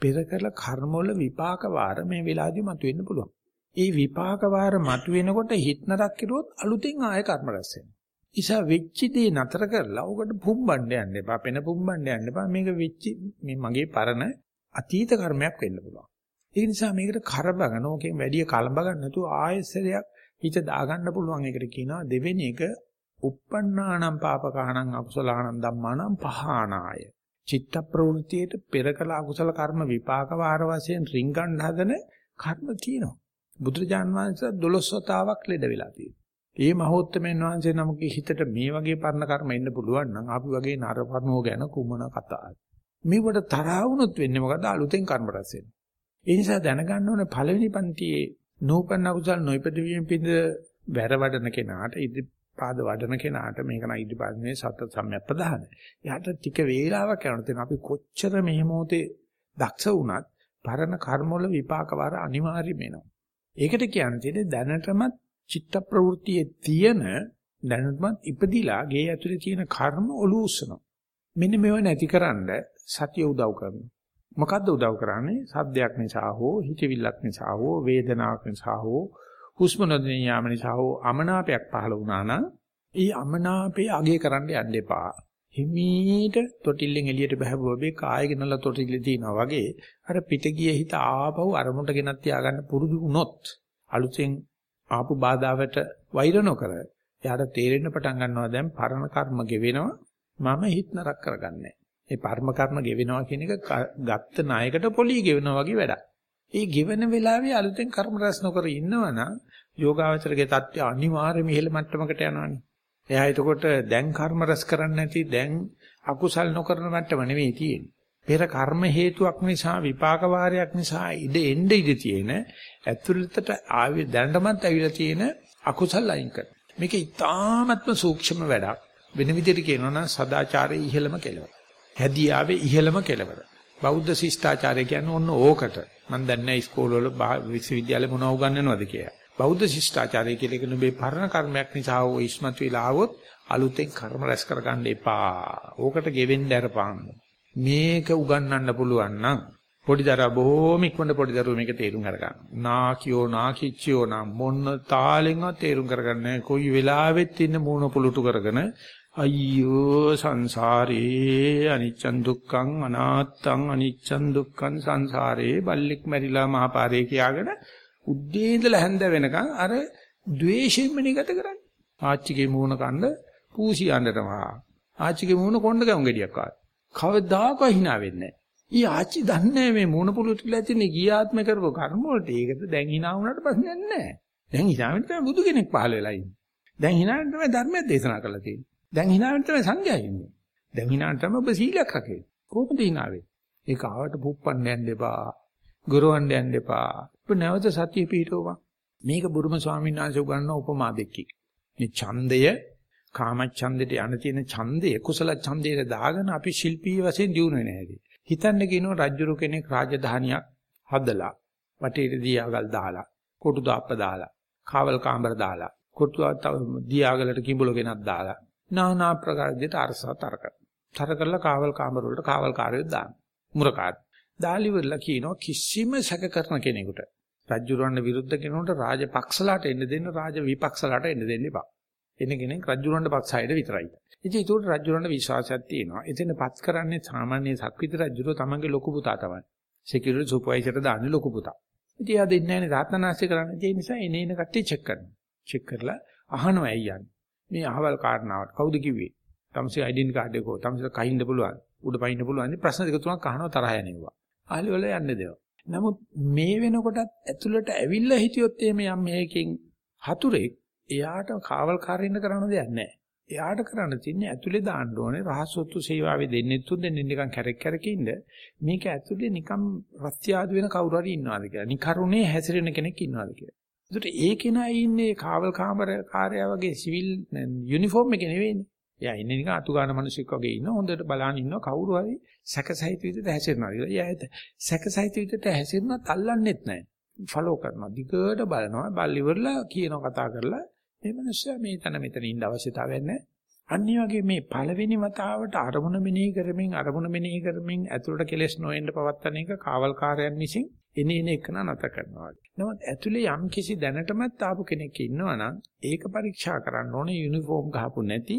පෙර කළ කර්ම වල විපාක වාර මේ වෙලාවදී මතුවෙන්න පුළුවන්. ඒ විපාක වාර මතුවෙනකොට හිත නරක් කිරුවොත් අලුතෙන් ආය කර්ම රැස් වෙනවා. ඉසා වෙච්ච දේ නතර කරලා උකට පුම්බන්න යන්න එපා. පෙන පුම්බන්න යන්න එපා. මේක වෙච්ච මේ මගේ පරණ අතීත කර්මයක් වෙන්න පුළුවන්. ඒ නිසා මේකට කරබගන ඕකෙන් වැඩි කලඹ ගන්න නැතුව ආයෙසරයක් හිත දාගන්න පුළුවන් එකට කියනවා දෙවෙනි එක uppannānaṁ pāpakānaṁ akusalaānaṁ dhammānaṁ pahānāya චිත්ත ප්‍රවෘත්තියට පෙර කළ අකුසල කර්ම විපාක වාර වශයෙන් රින්ගන් හදන කර්ම තියෙනවා. බුදුරජාන් වහන්සේ 12 වතාවක් ලෙඩ වෙලා තියෙනවා. ඒ මහෝත්තමයන් වහන්සේ නමකගේ හිතට මේ වගේ පරණ කර්ම එන්න පුළුවන් නම් අපි වගේ නරපරණෝ ගැන කුමන කතාවද? මේවට තරහ වුණොත් වෙන්නේ මොකද? අලුතෙන් කර්ම රැස් වෙනවා. ඒ නිසා දැනගන්න ඕනේ පළවෙනි පන්තියේ නූපන්න අකුසල් නොයිපද වීම පිඳ වැර වඩන කෙනාට ඉදි පාද වඩන කෙනාට මේක නම් ඉදිරිපස්නේ සත සම්‍යක්පදාන. එයාට ටික වේලාවක් යනකොට අපි කොච්චර මේ මොහොතේ දක්ෂ වුණත් පරණ කර්ම වල විපාක වාර අනිවාර්යම එනවා. ඒකට කියන්නේ දැනටමත් චිත්ත ප්‍රවෘත්තියේ තියෙන දැනටමත් ඉපදිලා ගේ ඇතුලේ තියෙන කර්ම ඔලු උස්සනවා. මෙන්න මේව නැතිකරන්න සතිය උදව් කරනවා. මොකද්ද උදව් කරන්නේ? සද්දයක් නිසා හෝ හිතවිල්ලක් නිසා හෝ වේදනාවක් නිසා හෝ හුස්ම නොදෙන යාම නිසා හෝ අමනාපයක් පහළ වුණා නම් ඒ අමනාපේ අගය කරන්න යන්න එපා. හිමීට තොටිල්ලෙන් එළියට බහුවොබේ කාය ගෙනලා තොටිල්ලේ තියනවා වගේ අර පිට ගිය හිත ආපහු අරමුණට ගෙනත් තියාගන්න පුරුදු වුණොත් අලුතෙන් ආපු බාධාවට වෛර නොකර එයාට තේරෙන්න පටන් ගන්නවා දැන් පරණ කර්ම ගෙවෙනවා මම හිත නරක කරගන්නේ. ඒ පරම කර්ම ගෙවෙනවා කියන එක ගත්ත ණයකට පොලි ගෙවෙනවා වගේ වැඩක්. ඒ ගෙවන වෙලාවේ අලුතෙන් කර්ම රැස් නොකර ඉන්නවනම් යෝගාවචරගේ தත්ත්වය අනිවාර්යයෙන්ම ඉහළ මට්ටමකට යනවානේ. එයා එතකොට දැන් කර්ම රැස් කරන්නේ නැති දැන් අකුසල් නොකරන මට්ටම නෙවෙයි තියෙන්නේ. පෙර කර්ම හේතුවක් නිසා විපාක වාරයක් නිසා ඉඩ එන්න ඉඩ තියෙන ඇතුළතට ආවේ දැනටමත් ඇවිල්ලා තියෙන අකුසල් අයින් කරන. මේක ඉතාමත්ම සූක්ෂම වැඩක්. වෙන විදිහට කියනවා නම් සදාචාරයේ ඉහළම කෙලවර. හැදියාවේ ඉහළම කෙලවර. බෞද්ධ ශිෂ්ටාචාරය කියන්නේ ඔන්න ඕකට. මම දන්නේ නැහැ ඉස්කෝලවල විශ්වවිද්‍යාලේ මොනව උගන්වනවද කියලා. බෞද්ධ ශිෂ්ටාචාරය කියලා කියන මේ පරණ කර්මයක් නිසා ඕ ඉස්මතු වෙලා આવොත් අලුතෙන් කර්ම රැස් කරගන්න එපා. ඕකට ගෙවෙන්න අරපන්. මේක උගන්වන්න පුළුවන් නම් පොඩි දරුවා බොහොම ඉක්මනට පොඩි දරුවෝ මේක තේරුම් අරගන්න. නාකියෝ නාකිච්චියෝ නම් මොන්න තාලෙන්වත් තේරුම් කරගන්න කොයි වෙලාවෙත් ඉන්න මූණ පුලුටු කරගෙන අයියෝ සංසාරේ අනිච්චන් දුක්ඛං අනාත්තං අනිච්චන් දුක්ඛං සංසාරේ බල්ලෙක් මැරිලා මහපාරේ කියාගෙන උද්දී ඉඳලා හැන්ද වෙනකන් අර ද්වේෂයෙන්ම නිගත කරන්නේ. ආච්චිගේ මූණ කන්න පූසියන්නටම ආච්චිගේ මූණ කොණ්ඩ ගම් ගෙඩියක් ආවා. කවදාකවත් hina වෙන්නේ නැහැ. ඊ ආච්චි දන්නේ මේ මූණ පුලුටුලා තියෙන ගියාත්ම කරපු කර්ම වලට ඒකට දැන් hina වුණාට ප්‍රශ්නයක් නැහැ. දැන් hina වෙන්න තමයි බුදු කෙනෙක් පහළ වෙලා ඉන්නේ. දැන් hina වෙන්න තමයි ධර්මයක් දේශනා කරලා තියෙන්නේ. දැන් hina වෙන්න තමයි සංඝයා ඉන්නේ. දැන් hina වෙන්න තමයි ඔබ සීලයක් රකින්නේ. කොහොමද hina වෙන්නේ? ඒක ආවට පුප්පන්න යන්න එපා. ගොරවන්න යන්න එපා. ඔබ නැවත සතිය පිහිටවපන්. මේක බුරුම ස්වාමීන් වහන්සේ උගන්වන උපමා දෙකකි. මේ ඡන්දය කාමච්ඡන්දෙට යන තියෙන ඡන්දය කුසල ඡන්දයට දාගෙන අපි ශිල්පී වශයෙන් දිනු වෙන හැටි. හිතන්න කියනවා රජුරු කෙනෙක් රාජධානියක් හදලා වටේට දියාගල් දාලා කොටු දාප්ප දාලා කාවල් කාමර දාලා කොටු දියාගලට කිඹුල ගෙනත් දාලා নানা ප්‍රකාර දෙයට අරසා තරක. තර කරලා කාවල් කාමර වලට කාවල් කාර්යයක් දාන. මුරකාර. දාලිවලා කියනවා කිසිම සැක කරන කෙනෙකුට රජුරවන්න විරුද්ධ කෙනෙකුට රාජපක්ෂලාට එන්න දෙන්න රාජ විපක්ෂලාට එන්න දෙන්න එපා. එන කෙනෙක් රජුරවන්න පක්ෂයද විතරයි. ඉතින් ඒකට රජුරවන්න විශ්වාසයක් තියෙනවා. එතනපත් කරන්නේ සාමාන්‍ය සක්විති රජුරෝ තමන්ගේ ලොකු පුතා තමයි. සිකියුරිටි සුපර්වයිසර්ට දාන්නේ ලොකු පුතා. ඉතින් එයා දෙන්නේ නැහැ නේ තාත්තනාස්ති කරන්නේ. ඒ නිසා එනේ එන කට්ටිය චෙක් කරනවා. චෙක් කරලා අහනවා ඇයි යන්නේ. මේ අහවල් කාරණාවට කවුද කිව්වේ? තමසේ ඩෙන්ටි කාඩ් එක කො තමසේ කහින්න පුළුවන්. උඩ පයින්න පුළුවන්. ප්‍රශ්න දෙක තුනක් අහනවා තරහ යනවා. ආලි වල යන්නේ දේව. නමුත් මේ වෙනකොටත් ඇතුළට ඇවිල්ලා හිටියොත් එහෙම යම් මේකෙන් හතුරෙක් එයාට කාවල් කාරින්න කරන්න දෙයක් නැහැ. එයාට කරන්න තියෙන්නේ ඇතුලේ දාන්න ඕනේ රහසොත්තු සේවාවේ දෙන්නේ තුන් දෙන්නේ නිකන් කැරක් කැරක ඉන්න. මේක ඇතුලේ නිකන් රත්යාදු වෙන කවුරු හරි ඉන්නවාද කියලා. නිකරුණේ හැසිරෙන කෙනෙක් ඉන්නවාද කියලා. ඒකට ඒ කෙනා ඉන්නේ කාවල් කාමර කාර්යය වගේ සිවිල් යුනිෆෝම් එකේ නෙවෙයිනේ. එයා ඉන්නේ නිකන් අතු ගන්න මිනිස්සෙක් වගේ ඉන්න හොඳට බලන් ඉන්නවා කවුරු හරි සැකසහිත විදිහට හැසිරෙනවා කියලා. එයා සැකසහිත විදිහට හැසිරෙනත් අල්ලන්නෙත් නැහැ. ෆලෝ කරනවා. දිගට බලනවා. බල් ඉවරලා කියනවා කතා කරලා මේ මිනිස්සයා මේ තන මෙතන ඉන්න අවශ්‍යතාවයක් නැහැ. අනිත් වගේ මේ පළවෙනි වතාවට අරමුණ මෙනෙහි කරමින් අරමුණ මෙනෙහි කරමින් ඇතුළට කෙලස් නොඑන්න පවත්තන එක කාවල්කාරයන් විසින් එනේ එන එක නැත කරනවා. නමුත් ඇතුලේ යම් කිසි දැනටමත් ආපු කෙනෙක් ඉන්නවා නම් ඒක පරීක්ෂා කරන්න ඕනේ යුනිෆෝම් ගහපු නැති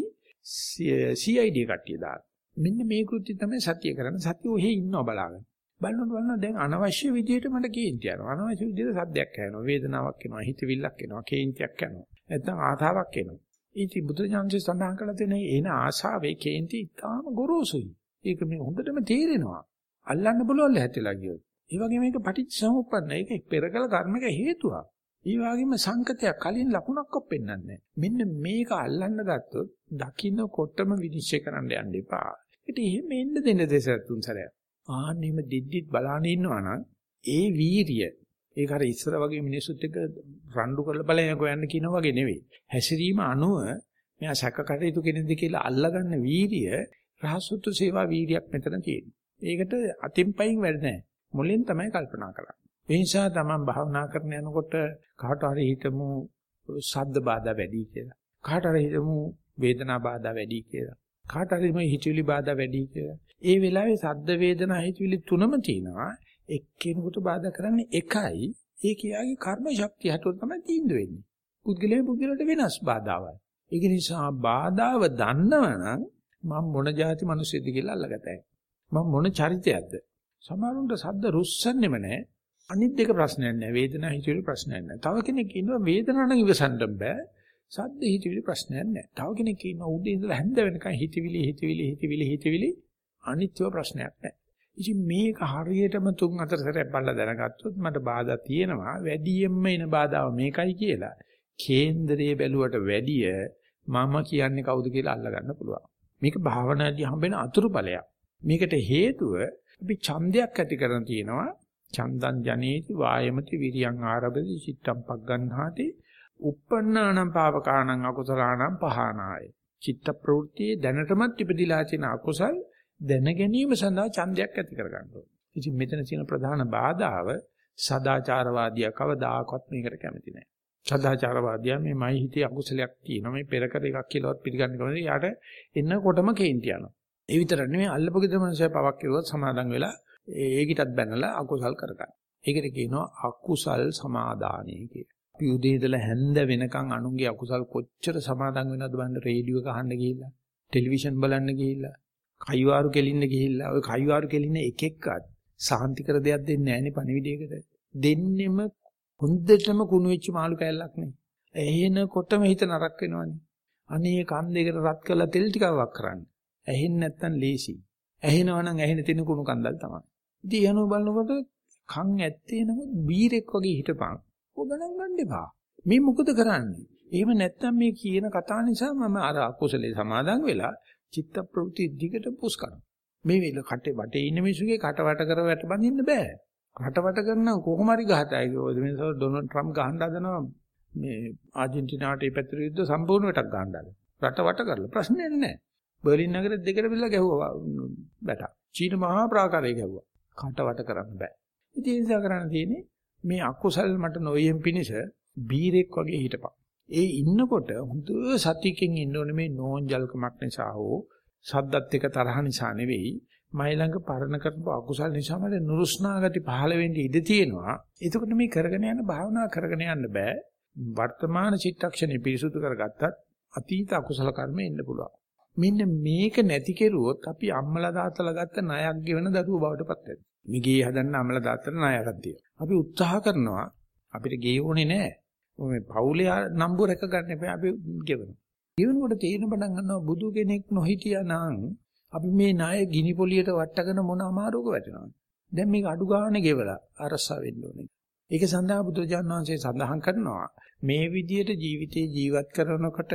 CID කට්ටිය දාලා. මෙන්න මේ කෘත්‍ය තමයි සතිය කරන්නේ. සතිය ඔහේ ඉන්නවා බලාගෙන. බලනකොට බලනවා දැන් අනවශ්‍ය විදිහට මට කේන්ති යනවා. අනවශ්‍ය විදිහට සද්දයක් ඇහෙනවා. වේදනාවක් එනවා. හිතවිල්ලක් එනවා. කේන්තියක් යනවා. නැත්නම් ආතාවක් එනවා. ඉතින් බුදුජානකේ සඳහන් කළ තියෙන එන ආශාවේ කේන්ති ඉතාම ගොරෝසුයි. ඒක මේ හොඳටම තේරෙනවා. අල්ලන්න බලවල හැතිලා ගියොත්. ඒ වගේ මේක පටිච්චසමුප්පන්න. ඒක පෙරකල කර්මක හේතුවක්. ඒ වගේම සංකතයක් කලින් ලකුණක් ඔප්පෙන්නන්නේ මෙන්න මේක අල්ලන්න ගත්තොත් දකින්නකොටම විනිශ්චය කරන්න යන්න එපා. ඒකට එහෙම එන්න දෙන්න දෙසක් තුන් සැරයක්. ආන්නෙම දිද්දිත් බලාන ඉන්නවා නම් ඒ වීරිය ඒක අර ඉස්සර වගේ මිනිස්සුත් එක්ක රණ්ඩු කරලා බලයන් හොයන්න කියනවා වගේ නෙවෙයි. හැසිරීම අනුව මෙයා සැක කටයුතු කෙනෙක්ද කියලා අල්ලගන්න වීරිය රහසුත්තු සේවා වීරියක් මෙතන තියෙනවා. ඒකට අතින් පයින් වැඩ නැහැ. මුලින් තමයි කල්පනා කරන්නේ. ඒ නිසා තමන් භාවනා කරන යනකොට කාට හරි හිතමු ශබ්ද බාධා වැඩි කියලා. කාට හරි හිතමු වේදනා බාධා වැඩි කියලා. කාට හරි මේ හිතවිලි බාධා වැඩි කියලා. ඒ වෙලාවේ ශබ්ද වේදනා හිතවිලි තුනම තියෙනවා. එක්කෙනෙකුට බාධා කරන්නේ එකයි. ඒ කියාගේ කර්ම ශක්තිය හතර තමයි තීන්දුව වෙන්නේ. පුද්ගලයා පුද්ගලට වෙනස් බාධාවල්. ඒක නිසා බාධාව දන්නවනම් මම මොන જાති මිනිස්සුද කියලා අල්ලගතයි. මම මොන චරිතයක්ද? සමහරුන්ට සද්ද රුස්සන්නෙම නැහැ. අනිත් දෙක ප්‍රශ්නයක් නැහැ. වේදනාව හිතවිලි ප්‍රශ්නයක් නැහැ. තව කෙනෙක් ඉන්නවා වේදනාව නම් ඉවසන්න බෑ. සද්ද හිතවිලි ප්‍රශ්නයක් නැහැ. තව කෙනෙක් ඉන්නවා උදේ ඉඳලා හැන්ද වෙනකන් හිතවිලි හිතවිලි හිතවිලි හිතවිලි අනිත්‍යව ප්‍රශ්නයක් නැහැ. ඉතින් මේක හරියටම තුන් හතර සැරයක් බලලා දැනගත්තොත් මට බාධා තියෙනවා. වැඩියෙන්ම එන බාධාව මේකයි කියලා. කේන්දරයේ බැලුවට වැඩිය මම කියන්නේ කවුද කියලා අල්ලගන්න පුළුවන්. මේක භාවනාදී හම්බෙන අතුරුඵලයක්. මේකට හේතුව අපි ඡන්දයක් ඇති කරන තියෙනවා. චන්දං ජනේති වායමති විරියං ආරබති චිත්තම් පග්ගන්හාති uppannānaṁ pāvakānaṁ akusalaanaṁ pahānāය චිත්ත ප්‍රවෘත්තියේ දැනටමත් ඉපදිලා තියෙන අකුසල් දැන ගැනීම සඳහා ඡන්දයක් ඇති කරගන්න ඕනේ. ඉතින් මෙතන තියෙන ප්‍රධාන බාධාව සදාචාරවාදියා කවදාකවත් මේකට කැමති නැහැ. සදාචාරවාදියා මේ මයි හිතේ අකුසලයක් තියෙනවා මේ පෙරකර එකක් කියලාවත් පිළිගන්නේ කොහොමද? යාට එන්නකොටම කේන්ති යනවා. ඒ විතර නෙමෙයි අල්ලපු ගෙදර මනුස්සය පවක් කෙරුවොත් සමාදන් වෙලා ඒකිටත් බැනලා අකුසල් කරගන්න. ඒකට කියනවා අකුසල් සමාදානයි කියලා. අපි උදේ ඉඳලා හැන්ද වෙනකන් අනුන්ගේ අකුසල් කොච්චර සමාදන් වෙනවද බලන්න රේඩියෝ එක අහන්න ගිහිල්ලා, ටෙලිවිෂන් බලන්න ගිහිල්ලා, කයිවාරු කෙලින්න ගිහිල්ලා, ඔය කයිවාරු කෙලින්න එක එක්කත් සාන්තිකර දෙයක් දෙන්නේ නැහැනේ පණිවිඩයකට. දෙන්නෙම හොඳටම කුණු වෙච්ච මාළු කෑල්ලක් නේ. ඇහෙනකොටම හිත නරක වෙනවනේ. අනේ කන් දෙකට රත් කරලා තෙල් ටිකක් වක් කරන්න. ඇහෙන්නේ නැත්තම් ලේසි. ඇහෙනවා නම් ඇහෙන තින කුණු කන්දල් තමයි. ඉතින් යනෝ බලනකොට කන් ඇත්තේ නමුත් බීරෙක් වගේ හිටපන්. ඔබ ගණන් ගන්න එපා. මේ මොකද කරන්නේ? එහෙම නැත්තම් මේ කියන කතා නිසා මම අර අකුසලේ සමාදන් වෙලා චිත්ත ප්‍රවෘත්ති දිගට පුස් කරනවා. මේ වෙල කටේ වටේ ඉන්න මිනිස්සුගේ කට වට කර වැට බඳින්න බෑ. කට වට කරන කොහොම හරි ගහතයි. ඔය මිනිස්සු ඩොනල්ඩ් ට්‍රම්ප් ගහන්න හදනවා මේ ආජන්ටිනාට මේ පැත්තට යුද්ධ සම්පූර්ණ වටක් ගහන්න හදනවා. රට වට කරලා ප්‍රශ්නයක් නැහැ. බර්ලින් නගරෙ දෙකට බිල්ල ගැහුවා බැට. චීන මහා ප්‍රාකාරය ගැහුවා. කට වට කරන්න බෑ. ඉතින් ඒ නිසා කරන්න තියෙන්නේ මේ අකුසල් මට නොයෙම් පිනිස බීරෙක් වගේ හිටපන්. ඒ ඉන්නකොට හොඳ සතියකින් ඉන්න ඕනේ මේ නෝන්ජල්කමක් නිසා හෝ සද්දත් එක තරහ නිසා නෙවෙයි මයි ළඟ පරණ කරපු අකුසල් නිසා මට නුරුස්නා ගති පහළ වෙන්න ඉඩ තියෙනවා. එතකොට මේ කරගෙන යන භාවනා කරගෙන යන්න බෑ. වර්තමාන චිත්තක්ෂණය පිරිසුදු කරගත්තත් අතීත අකුසල කර්ම එන්න පුළුවන්. මෙන්න මේක නැති කෙරුවොත් අපි අම්මලා දාතලා ගත්ත ණයක් ගෙවන දරුවෝ බවට පත් වෙනවා. මේ ගේ හදන්න අම්මලා දාතලා ණයක් තියෙනවා. අපි උත්සාහ කරනවා අපිට ගේ ඕනේ නැහැ. මේ පවුලේ නම්බු රැක ගන්න එපා අපි ගෙවනවා. ගෙවනකොට තේරෙන පටන් ගන්නවා බුදු කෙනෙක් නොහිටියා නම් අපි මේ ණය ගිනි පොලියට වට්ටගෙන මොන අමාරුවක වැටෙනවද? දැන් මේක අඩු ගානේ ගෙවලා අරසා වෙන්න ඕනේ. ඒක සඳහා බුදුරජාණන් වහන්සේ සඳහන් කරනවා මේ විදියට ජීවිතේ ජීවත් කරනකොට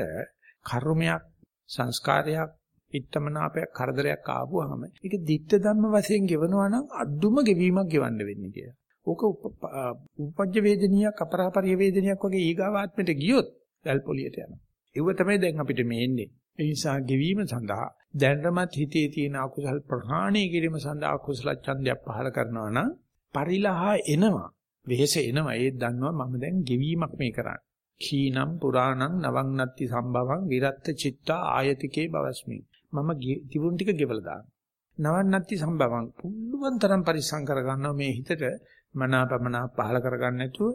කර්මයක් සංස්කාරයක් පිටමනාපයක් කරදරයක් ආවම ඒක ditta ධම්ම වශයෙන් ගෙවනවා නම් අඩුම ගෙවීමක් ගෙවන්න වෙන්නේ කියලා. ඕක උපපජ්ජ වේදනියක් අපරාපරිය වේදනියක් වගේ ඊගාවාත්මයට ගියොත් වැල්පොලියට යනවා. ඒව තමයි දැන් අපිට මේ එන්නේ. ඒ නිසා ගෙවීම සඳහා දැනටමත් හිතේ තියෙන අකුසල් ප්‍රහාණය කිරීම සඳහා කුසල ඡන්දයක් පහල කරනවා නම් පරිලහා එනවා. වෙහෙස එනවා. ඒත් දන්නවා මම දැන් ගෙවීමක් මේ කරන්නේ. කීනම් පුරාණං නවං නත්ති සම්භවං විරත්ත චිත්තා ආයතිකේ බවස්මි. මම තිබුණු ටික ගෙවලා දානවා. නවං නත්ති සම්භවං පුළුවන් තරම් පරිස්සම් කර ගන්නවා මේ හිතට මනාපමනා පහල කරගන්න නැතුව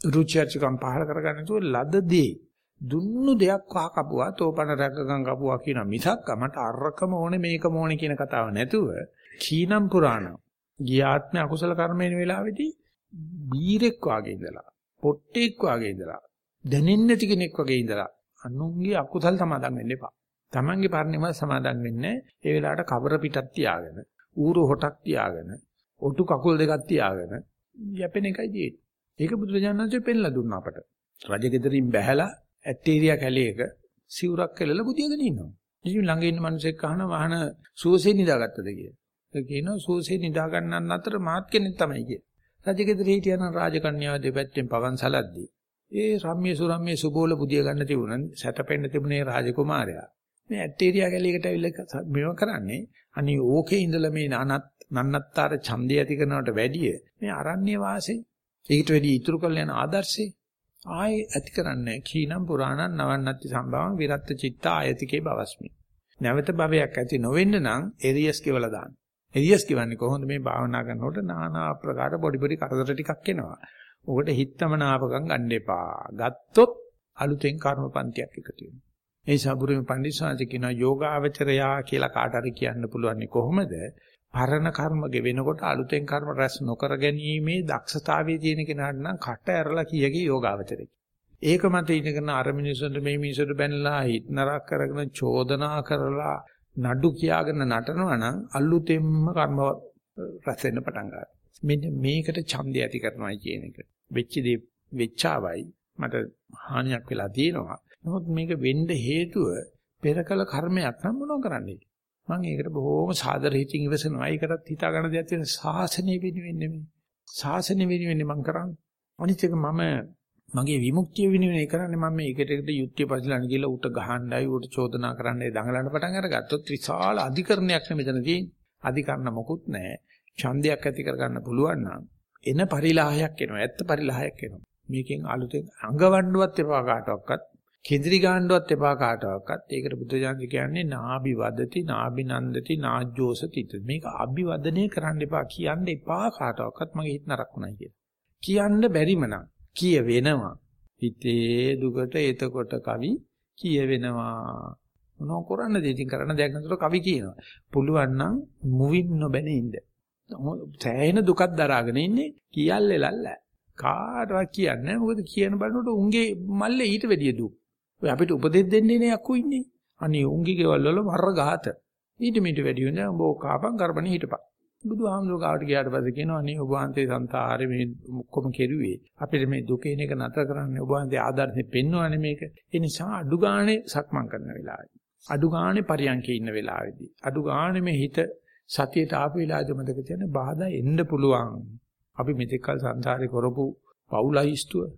රුචර්චකම් පහල කරගන්න නැතුව ලද දේ දුන්නු දෙයක් කහ කපුවා තෝපන රැකගම් කපුවා කියන මිසක් මට අරකම ඕනේ මේකම ඕනේ කියන කතාව නැතුව කීනම් පුරාණ ගියාත්ම අකුසල කර්මයෙන් වෙලාවේදී බීරෙක් වාගේ ඉඳලා පොට්ටෙක් වාගේ ඉඳලා දැනෙන්නේ නැති කෙනෙක් වගේ ඉඳලා අනුන්ගේ අකුසල් සමාදන් වෙන්න එපා. Tamange පරිණිම සමාදන් වෙන්නේ ඒ වෙලාවට කවර පිටක් තියාගෙන ඌරු හොටක් තියාගෙන ඔටු කකුල් දෙකක් තියාගෙන යැපෙන එකයි තියෙන්නේ. ඒක බුදුරජාණන්සේ පෙන්ලා දුන්නා අපට. රජගෙදරින් බැහැලා ඇටීරියා කැලේක සිවුරක් කෙලලා බුදියාගෙන ඉන්නවා. ඉතින් ළඟ ඉන්න මිනිහෙක් අහන වහන සුවසේ නිදාගත්තද කියලා. ඒ කියනවා සුවසේ නිදා ගන්නන් අතර මාත් කෙනෙක් තමයි කියේ. රජගෙදර හිටියනම් රාජකන්‍යාව දෙපැත්තෙන් පවන් සලද්දී. ඒ රම්ම්‍ය සුරම්ම්‍ය සුබෝල බුදියා ගන්න තිබුණා. සැතපෙන්න තිබුණේ රාජකුමාරයා. මේ ඇටීරියා කැලේකට ඇවිල්ලා මේව කරන්නේ අනි ඕකේ ඉඳලා මේ අනත් නන්නත්තර ඡන්දය ඇති කරනවට වැඩිය මේ අරණ්‍ය වාසේ ඊට වැඩි ඉතුරු කරලා යන ආදර්ශේ ආයේ ඇති කරන්නේ කීනම් පුරාණං නවන්නත්ති සම්භවං විරත්ත චිත්ත ආයතිකේ බවස්මි. නැවත භවයක් ඇති නොවෙන්න නම් එරියස් කියලා දාන්න. එරියස් කියන්නේ කොහොමද මේ භාවනා කරනකොට নানা ආකාර පොඩි පොඩි කරදර ටිකක් එනවා. ඔකට හිතමනාපකම් ගන්න එපා. ගත්තොත් අලුතෙන් කර්මපන්තියක් එකතු වෙනවා. ඒ සබුරුමේ පඬිස්සාංශ කියන යෝගාවචරයා කියලා කාට හරි කියන්න පුළුවන් කොහොමද? පරණ කර්ම ගෙවෙනකොට අලුතෙන් කර්ම රැස් නොකර ගැනීමේ දක්ෂතාවයේ තියෙන කෙනාට නම් කට ඇරලා කියකි යෝගාවචරය. ඒක මත ඉඳගෙන අර මිනිසුන්ට මේ මිනිසුන්ට බැනලා හිත නරක කරගෙන චෝදනා කරලා නඩු කියාගෙන නටනවා නම් අලුතෙන්ම කර්ම රැස් වෙන්න පටන් ගන්නවා. මෙන්න මේකට ඡන්දය ඇති කරනවා කියන එක. වෙච්ච දේ වෙච්චාවයි මට හානියක් වෙලා තියෙනවා. නමුත් මේක වෙන්න හේතුව පෙරකල කර්මයක් නම් මොනව කරන්නේ? මම ඒකට බොහොම සාදර හිතින් ඉවසනවා. ඒකටත් හිතා ගන්න දෙයක් තියෙන සාසනය වෙනුවෙන් නෙමෙයි. සාසනය වෙනුවෙන් මම කරන්නේ. අනිත් එක මම මගේ විමුක්තිය වෙනුවෙන් කරන්නේ මම මේ එකට එකට යුක්තිය පරිසලන කියලා උට ගහන්නයි උට චෝදනා කරන්නයි දඟලන්න පටන් අරගත්තොත් විශාල අධිකරණයක් නෙ මෙතන තියෙන්නේ. අධිකරණ මොකුත් නැහැ. ඡන්දයක් ඇති කරගන්න පුළුවන් නම් එන පරිලාහයක් එනවා. ඇත්ත පරිලාහයක් එනවා. මේකෙන් අලුතෙන් අඟවන්නවත් එපා කාටවත්. කෙඳිරි ගන්නවත් එපා කාටවත්. ඒකට බුදුජානක කියන්නේ නාභි වදති නාභි නන්දති නාජ්ජෝස තිත. මේක අභිවදනය කරන්න එපා කියන්න එපා කාටවත්. මගේ හිත නරක වුණා කියලා. කියන්න බැරිම නම් කිය වෙනවා. හිතේ දුකට එතකොට කවි කිය වෙනවා. මොනව කරන්නද ඉතින් කරන්න දෙයක් නැතුව කවි කියනවා. පුළුවන් නම් මුවින් නොබැනේ ඉන්න. සෑහෙන දුකක් දරාගෙන ඉන්නේ කියල්ලෙලල්ල. කාටවත් කියන්නේ මොකද කියන බලනකොට උන්ගේ මල්ලේ ඊට වැඩිය දුක්. ඔය අපිට උපදෙස් දෙන්නේ නේ අක්කු ඉන්නේ. අනේ උන්ගේ ගෙවල් වල මර ගහත. ඊට මිට වැඩිය නෑ උඹ කාපන් කරපණි හිටපන්. බුදුහාමුදුරුවෝ ගාවට ගියාට පස්සේ කියනවා අනේ ඔබ වහන්සේ සංසාරේ මේ ඔක්කොම කෙරුවේ අපිට මේ දුකේන එක නතර කරන්න ඔබ වහන්සේ ආදර්ශෙ පෙන්වන්නේ මේක ඒ නිසා අඩු ගානේ සක්මන් කරන වෙලාවේදී අඩු ගානේ පරියන්කේ ඉන්න වෙලාවේදී අඩු ගානේ මේ හිත සතියට ආපු වෙලාවදී මතක තියන්න බාධා එන්න පුළුවන් අපි මෙතෙක් කල සංසාරේ කරපු පෞලයිස්තුව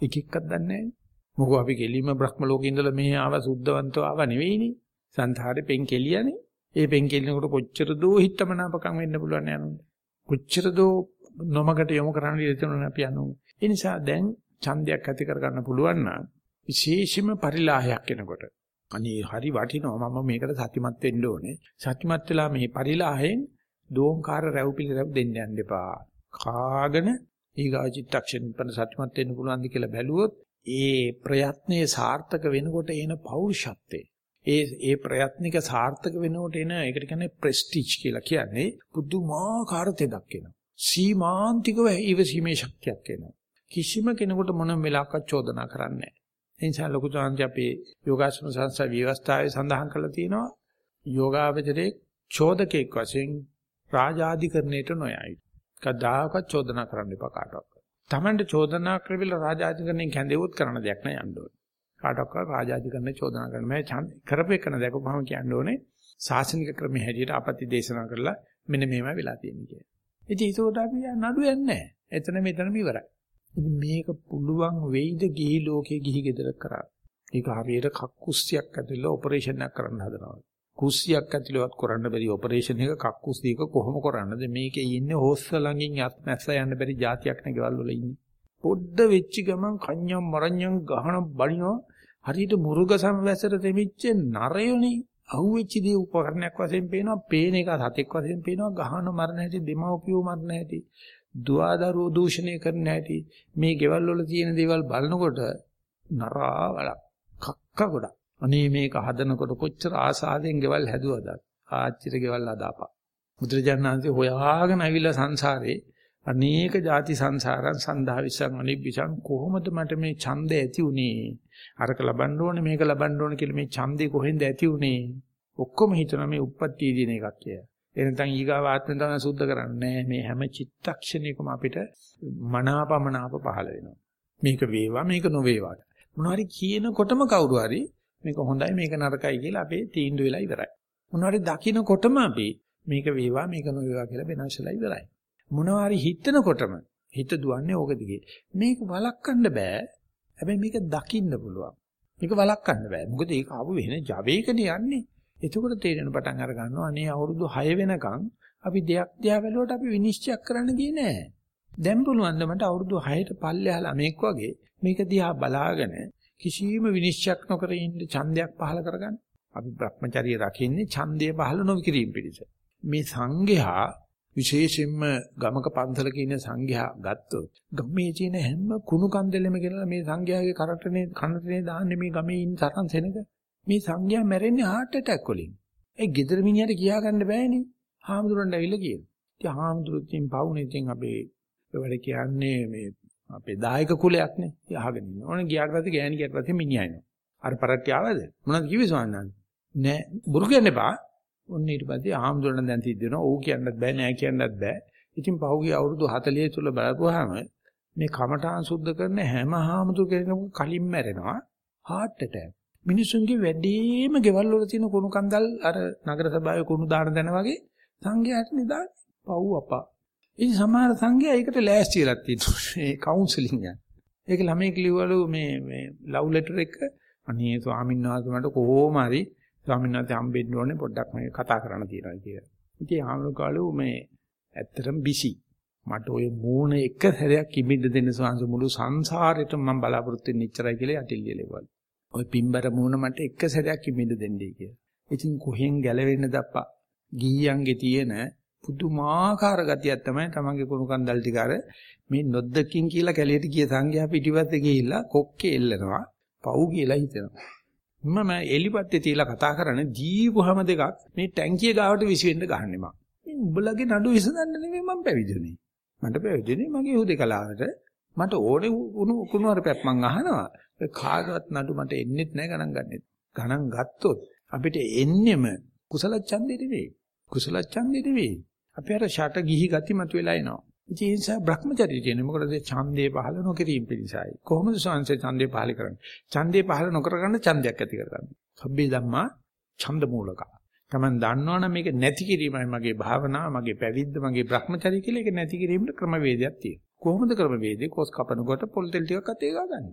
එක එකක් දන්නේ නැහැ මොකෝ අපි කෙලිම බ්‍රහ්ම ලෝකේ ඉඳලා මෙහි ආව සුද්ධවන්තව ආව නෙවෙයිනේ සංසාරේ පෙන් කෙලියනේ ඒ පෙන් කෙලිනකොට කොච්චර දෝ හිතමනාපකම් වෙන්න පුළුවන් යනුනේ. කොච්චර දෝ නොමගට යොමු කරන්න ඉතින් අපි යනුනේ. ඒ නිසා දැන් ඡන්දයක් ඇති කරගන්න පුළුවන් නම් විශේෂම පරිලාහයක් එනකොට අනේ හරි වටිනවා මම මේකට සතිමත් වෙන්න ඕනේ. සතිමත් වෙලා මේ පරිලාහයෙන් දෝංකාර රැව් පිළිරැව් දෙන්න යන්න එපා. කාගෙන ඊගා චිත්තක්ෂණ පන සතිමත් වෙන්න පුළුවන්ද කියලා බැලුවොත් ඒ ප්‍රයත්නයේ සාර්ථක වෙනකොට එන පෞරුෂත්වය ඒ ඒ ප්‍රයත්නික සාර්ථක වෙනකොට එන ඒකට කියන්නේ ප්‍රෙස්ටිජ් කියලා කියන්නේ පුදුමාකාර තෙදක් එනවා. සීමාන්තිකව ඉවසීමේ ශක්තියක් එනවා. කිසිම කෙනෙකුට මොනම වෙලාවකවත් චෝදනා කරන්නේ නැහැ. ඒ නිසා ලොකු සාන්ති අපේ යෝගාසන සංස්ථා විවස්ථාවේ සඳහන් කරලා තියෙනවා යෝගාවචරයේ චෝදකෙක් වශයෙන් රාජාධිකරණයට නොයයි. කවදාකවත් චෝදනා කරන්න එපා කාටවත්. Tamanට චෝදනා කරවිලා රාජාධිකරණයෙන් කැඳෙවොත් කරන්න දෙයක් නෑ යන්න ඕනේ. කාටවත් රාජාධිකරණ චෝදනා කරන්න මම කරපේකන දැකපුවම කියන්න ඕනේ සාසනික ක්‍රමයේ හැටියට අපත්‍ය දේශනා කරලා මෙන්න මෙහෙම වෙලා තියෙන කියලා. ඉතින් ඒකට අපි නඩු යන්නේ නැහැ. එතන මෙතනම ඉවරයි. ඉතින් මේක පුළුවන් වෙයිද ගිහි ලෝකේ ගිහි ගෙදර කරා. ඒක හරියට කක්කුස්සියක් ඇතුළේ ඔපරේෂන් එකක් කරන්න හදනවා. කුස්සියක් ඇතුළේවත් කරන්න බැරි ඔපරේෂන් එක කක්කුස්සියක කොහොම කරන්නද? මේකේ ඉන්නේ හොස්ස ළඟින් යත් නැස්ස යන්න බැරි જાතියක් නේ ගෙවල් වල ඉන්නේ. පොඩ්ඩ වෙච්ච ගමන් කන්‍යම් මරණ්‍යම් ගහන බණිනවා හරියට මුරුග සමවැසට දෙමිච්ච නරයෝනේ. අහුවෙච්ච දේ උපකරණයක් වශයෙන් පේනවා. පේන එක සතෙක් වශයෙන් පේනවා. ගහන මරණ හැටි දෙමව්පියෝ මරණ හැටි දුවදරුවෝ දූෂණය කරන හැටි. මේ ගෙවල් වල තියෙන දේවල් බලනකොට නරාවල කක්ක ගොඩ අනේ මේක හදනකොට කොච්චර ආසාවෙන් ගෙවල් හැදුවද? ආච්චිට ගෙවල් හදාපා බුදුරජාණන්සේ හොයාගෙන ඇවිල්ලා සංසාරේ අනේක ಜಾති සංසාරං සන්දා විසං අනිබ්බිසං කොහොමද මට මේ ඡන්දය ඇති උනේ අරක ලබන්න ඕනේ මේක ලබන්න ඕනේ කියලා මේ ඡන්දේ කොහෙන්ද ඇති උනේ ඔක්කොම හිතන මේ උප්පත්තිය දින එකක් කියලා. එනතන් ඊගාව ආත්මෙන් තමයි සුද්ධ කරන්නේ. මේ හැම චිත්තක්ෂණයකම අපිට මනාපමනාප පහළ වෙනවා. මේක වේවා මේක නොවේවා. මොනවාරි කියනකොටම කවුරු හරි මේක හොඳයි මේක නරකයි කියලා අපේ තීන්දුව වෙලා ඉවරයි මොනවාරි දකින්නකොටම අපි මේක වේවා මේක නොවේවා කියලා වෙනස්ලා ඉවරයි මොනවාරි හිතනකොටම හිත දුවන්නේ ඕක දිගේ. මේක වළක්වන්න බෑ. හැබැයි මේක දකින්න පුළුවන්. මේක වළක්වන්න බෑ. මොකද ඒක ආපු වෙන ජවයකනේ යන්නේ. එතකොට තේරෙන පටන් අර ගන්නවා අනේ අවුරුදු 6 වෙනකන් අපි දෙයක් දිහා බැලුවට අපි විනිශ්චය කරන්න ගියේ නෑ. දැන් පුළුවන් ද මට අවුරුදු 6ට පල්ලෙහා ළමෙක් වගේ මේක දිහා බලාගෙන කිසියම් විනිශ්චයක් නොකර ඉන්න ඡන්දයක් පහල කරගන්න. අපි Brahmacharya රකින්නේ ඡන්දය පහල නොකිරීම පිණිස. මේ සංඝයා විශේෂයෙන්ම ගමක පන්සලක ඉන්න සංඝයා ගත්තොත් ගමේ තියෙන හැම කුණු කන්දලෙම ගෙනලා මේ සංඝයාගේ කරටනේ කනටනේ දාන්නේ මේ ගමේ ඉන්න තරම් සෙනඟ මේ සංඝයා මැරෙන්නේ heart attack වලින් ඒ ගෙදර මිනිහට කියා ගන්න බෑනේ හාමුදුරන්ට ඇවිල්ලා කියන ඉතින් හාමුදුරුවෝ පවුනේ ඉතින් අපේ ඒවට කියන්නේ මේ අපේ දායක කුලයක් නේ අහගෙන ඉන්න ඕනේ ගියාට පස්සේ ගෑණි ගියාට පස්සේ මිනිහා එනවා අර පරට්ටි ආවද මොනවද කිව්වේ ස්වාමීන් නෑ බුරු කියන්න එපා ඔන්න ඊට පස්සේ ආහම්දුරණ දැන් සිද්ධ වෙනවා. ඌ කියන්නත් බෑ නෑ කියන්නත් බෑ. ඉතින් පහුගිය අවුරුදු 40 තුල බලපුවාම මේ කමඨාන් සුද්ධ කරන හැම ආහම්දුර කෙනෙකුම කලින් මැරෙනවා. heart attack. මිනිසුන්ගේ වැඩිම ගෙවල් වල තියෙන කුණු කන්දල් අර නගර සභාවේ කුණු දාන දන වගේ සංඝයාට නිදාන්නේ. පව් අපා. ඉතින් සමහර සංඝයා ඒකට ලෑස්තිලා තියෙනවා. ඒ කවුන්සලින් යන. ඒක ළමයි කිව්වලු මේ මේ ලව් ලෙටර් එක අනේ ස්වාමීන් වහන්සේ මට කොහොම හරි ස්වාමීන් වහන්සේ හම්බෙන්න ඕනේ පොඩ්ඩක් මේ කතා කරන්න තියෙනවා කියලා. ඉතින් ආමලකාලු මේ ඇත්තටම බිසි. මට ওই මූණ එක සැරයක් කිමිද්ද දෙන්න ස්වාංශ මුළු සංසාරෙටම මම බලාපොරොත්තු වෙන්නේ ඉච්චරයි කියලා යටිල් ලියලේවල්. ওই පිම්බර මූණ මට එක සැරයක් කිමිද්ද දෙන්නයි කියලා. ඉතින් කොහෙන් ගැලවෙන්න දප්පා. ගීයන්ගේ තියෙන පුදුමාකාර ගතියක් තමයි තමන්ගේ කුණු කන්දල් ටික අර මේ නොද්දකින් කියලා කැලියට ගිය සංඝයා පිටිපස්සේ ගිහිල්ලා කොක්කේ එල්ලනවා පව් කියලා හිතනවා. මම එලිපත්තේ තියලා කතා කරන්නේ දීපුවම දෙකක් මේ ටැංකිය ගාවට විශ්වෙන්න ගහන්නේ මම මේ උඹලගේ නඩු විසඳන්න නෙමෙයි මම පැවිදුනේ. මට පැවිදුනේ මගේ හුදේකලාවට මට ඕනේ උණු කුණු හරපයක් මං අහනවා. කාගවත් නඩු මට එන්නෙත් නැහැ ගණන් ගන්නෙත්. ගණන් ගත්තොත් අපිට එන්නෙම කුසල ඡන්දෙ නෙවෙයි කුසල ඡන්දෙ නෙවෙයි අපි අර ෂට ගිහි ගති මතුවලා එනවා. ඉතින් ඒ නිසා Brahmacharya කියන්නේ මොකටද ඡන්දේ පහල නොකිරීම පිණිසයි. කොහොමද සංසේ ඡන්දේ පහල කරන්නේ? ඡන්දේ පහල නොකර ගන්න ඡන්දයක් ඇති කරගන්න. සබ්බේ ධම්මා ඡන්ද මූලක. Taman දන්නවනම් මේක නැති කිරීමයි මගේ භාවනාව, මගේ පැවිද්ද, මගේ Brahmacharya කියලා ඒක නැති කිරීමට ක්‍රමවේදයක් තියෙනවා. කොහොමද ක්‍රමවේදේ? කොස් කපනකොට පොල් තෙල් ටිකක් අතේ ගන්න.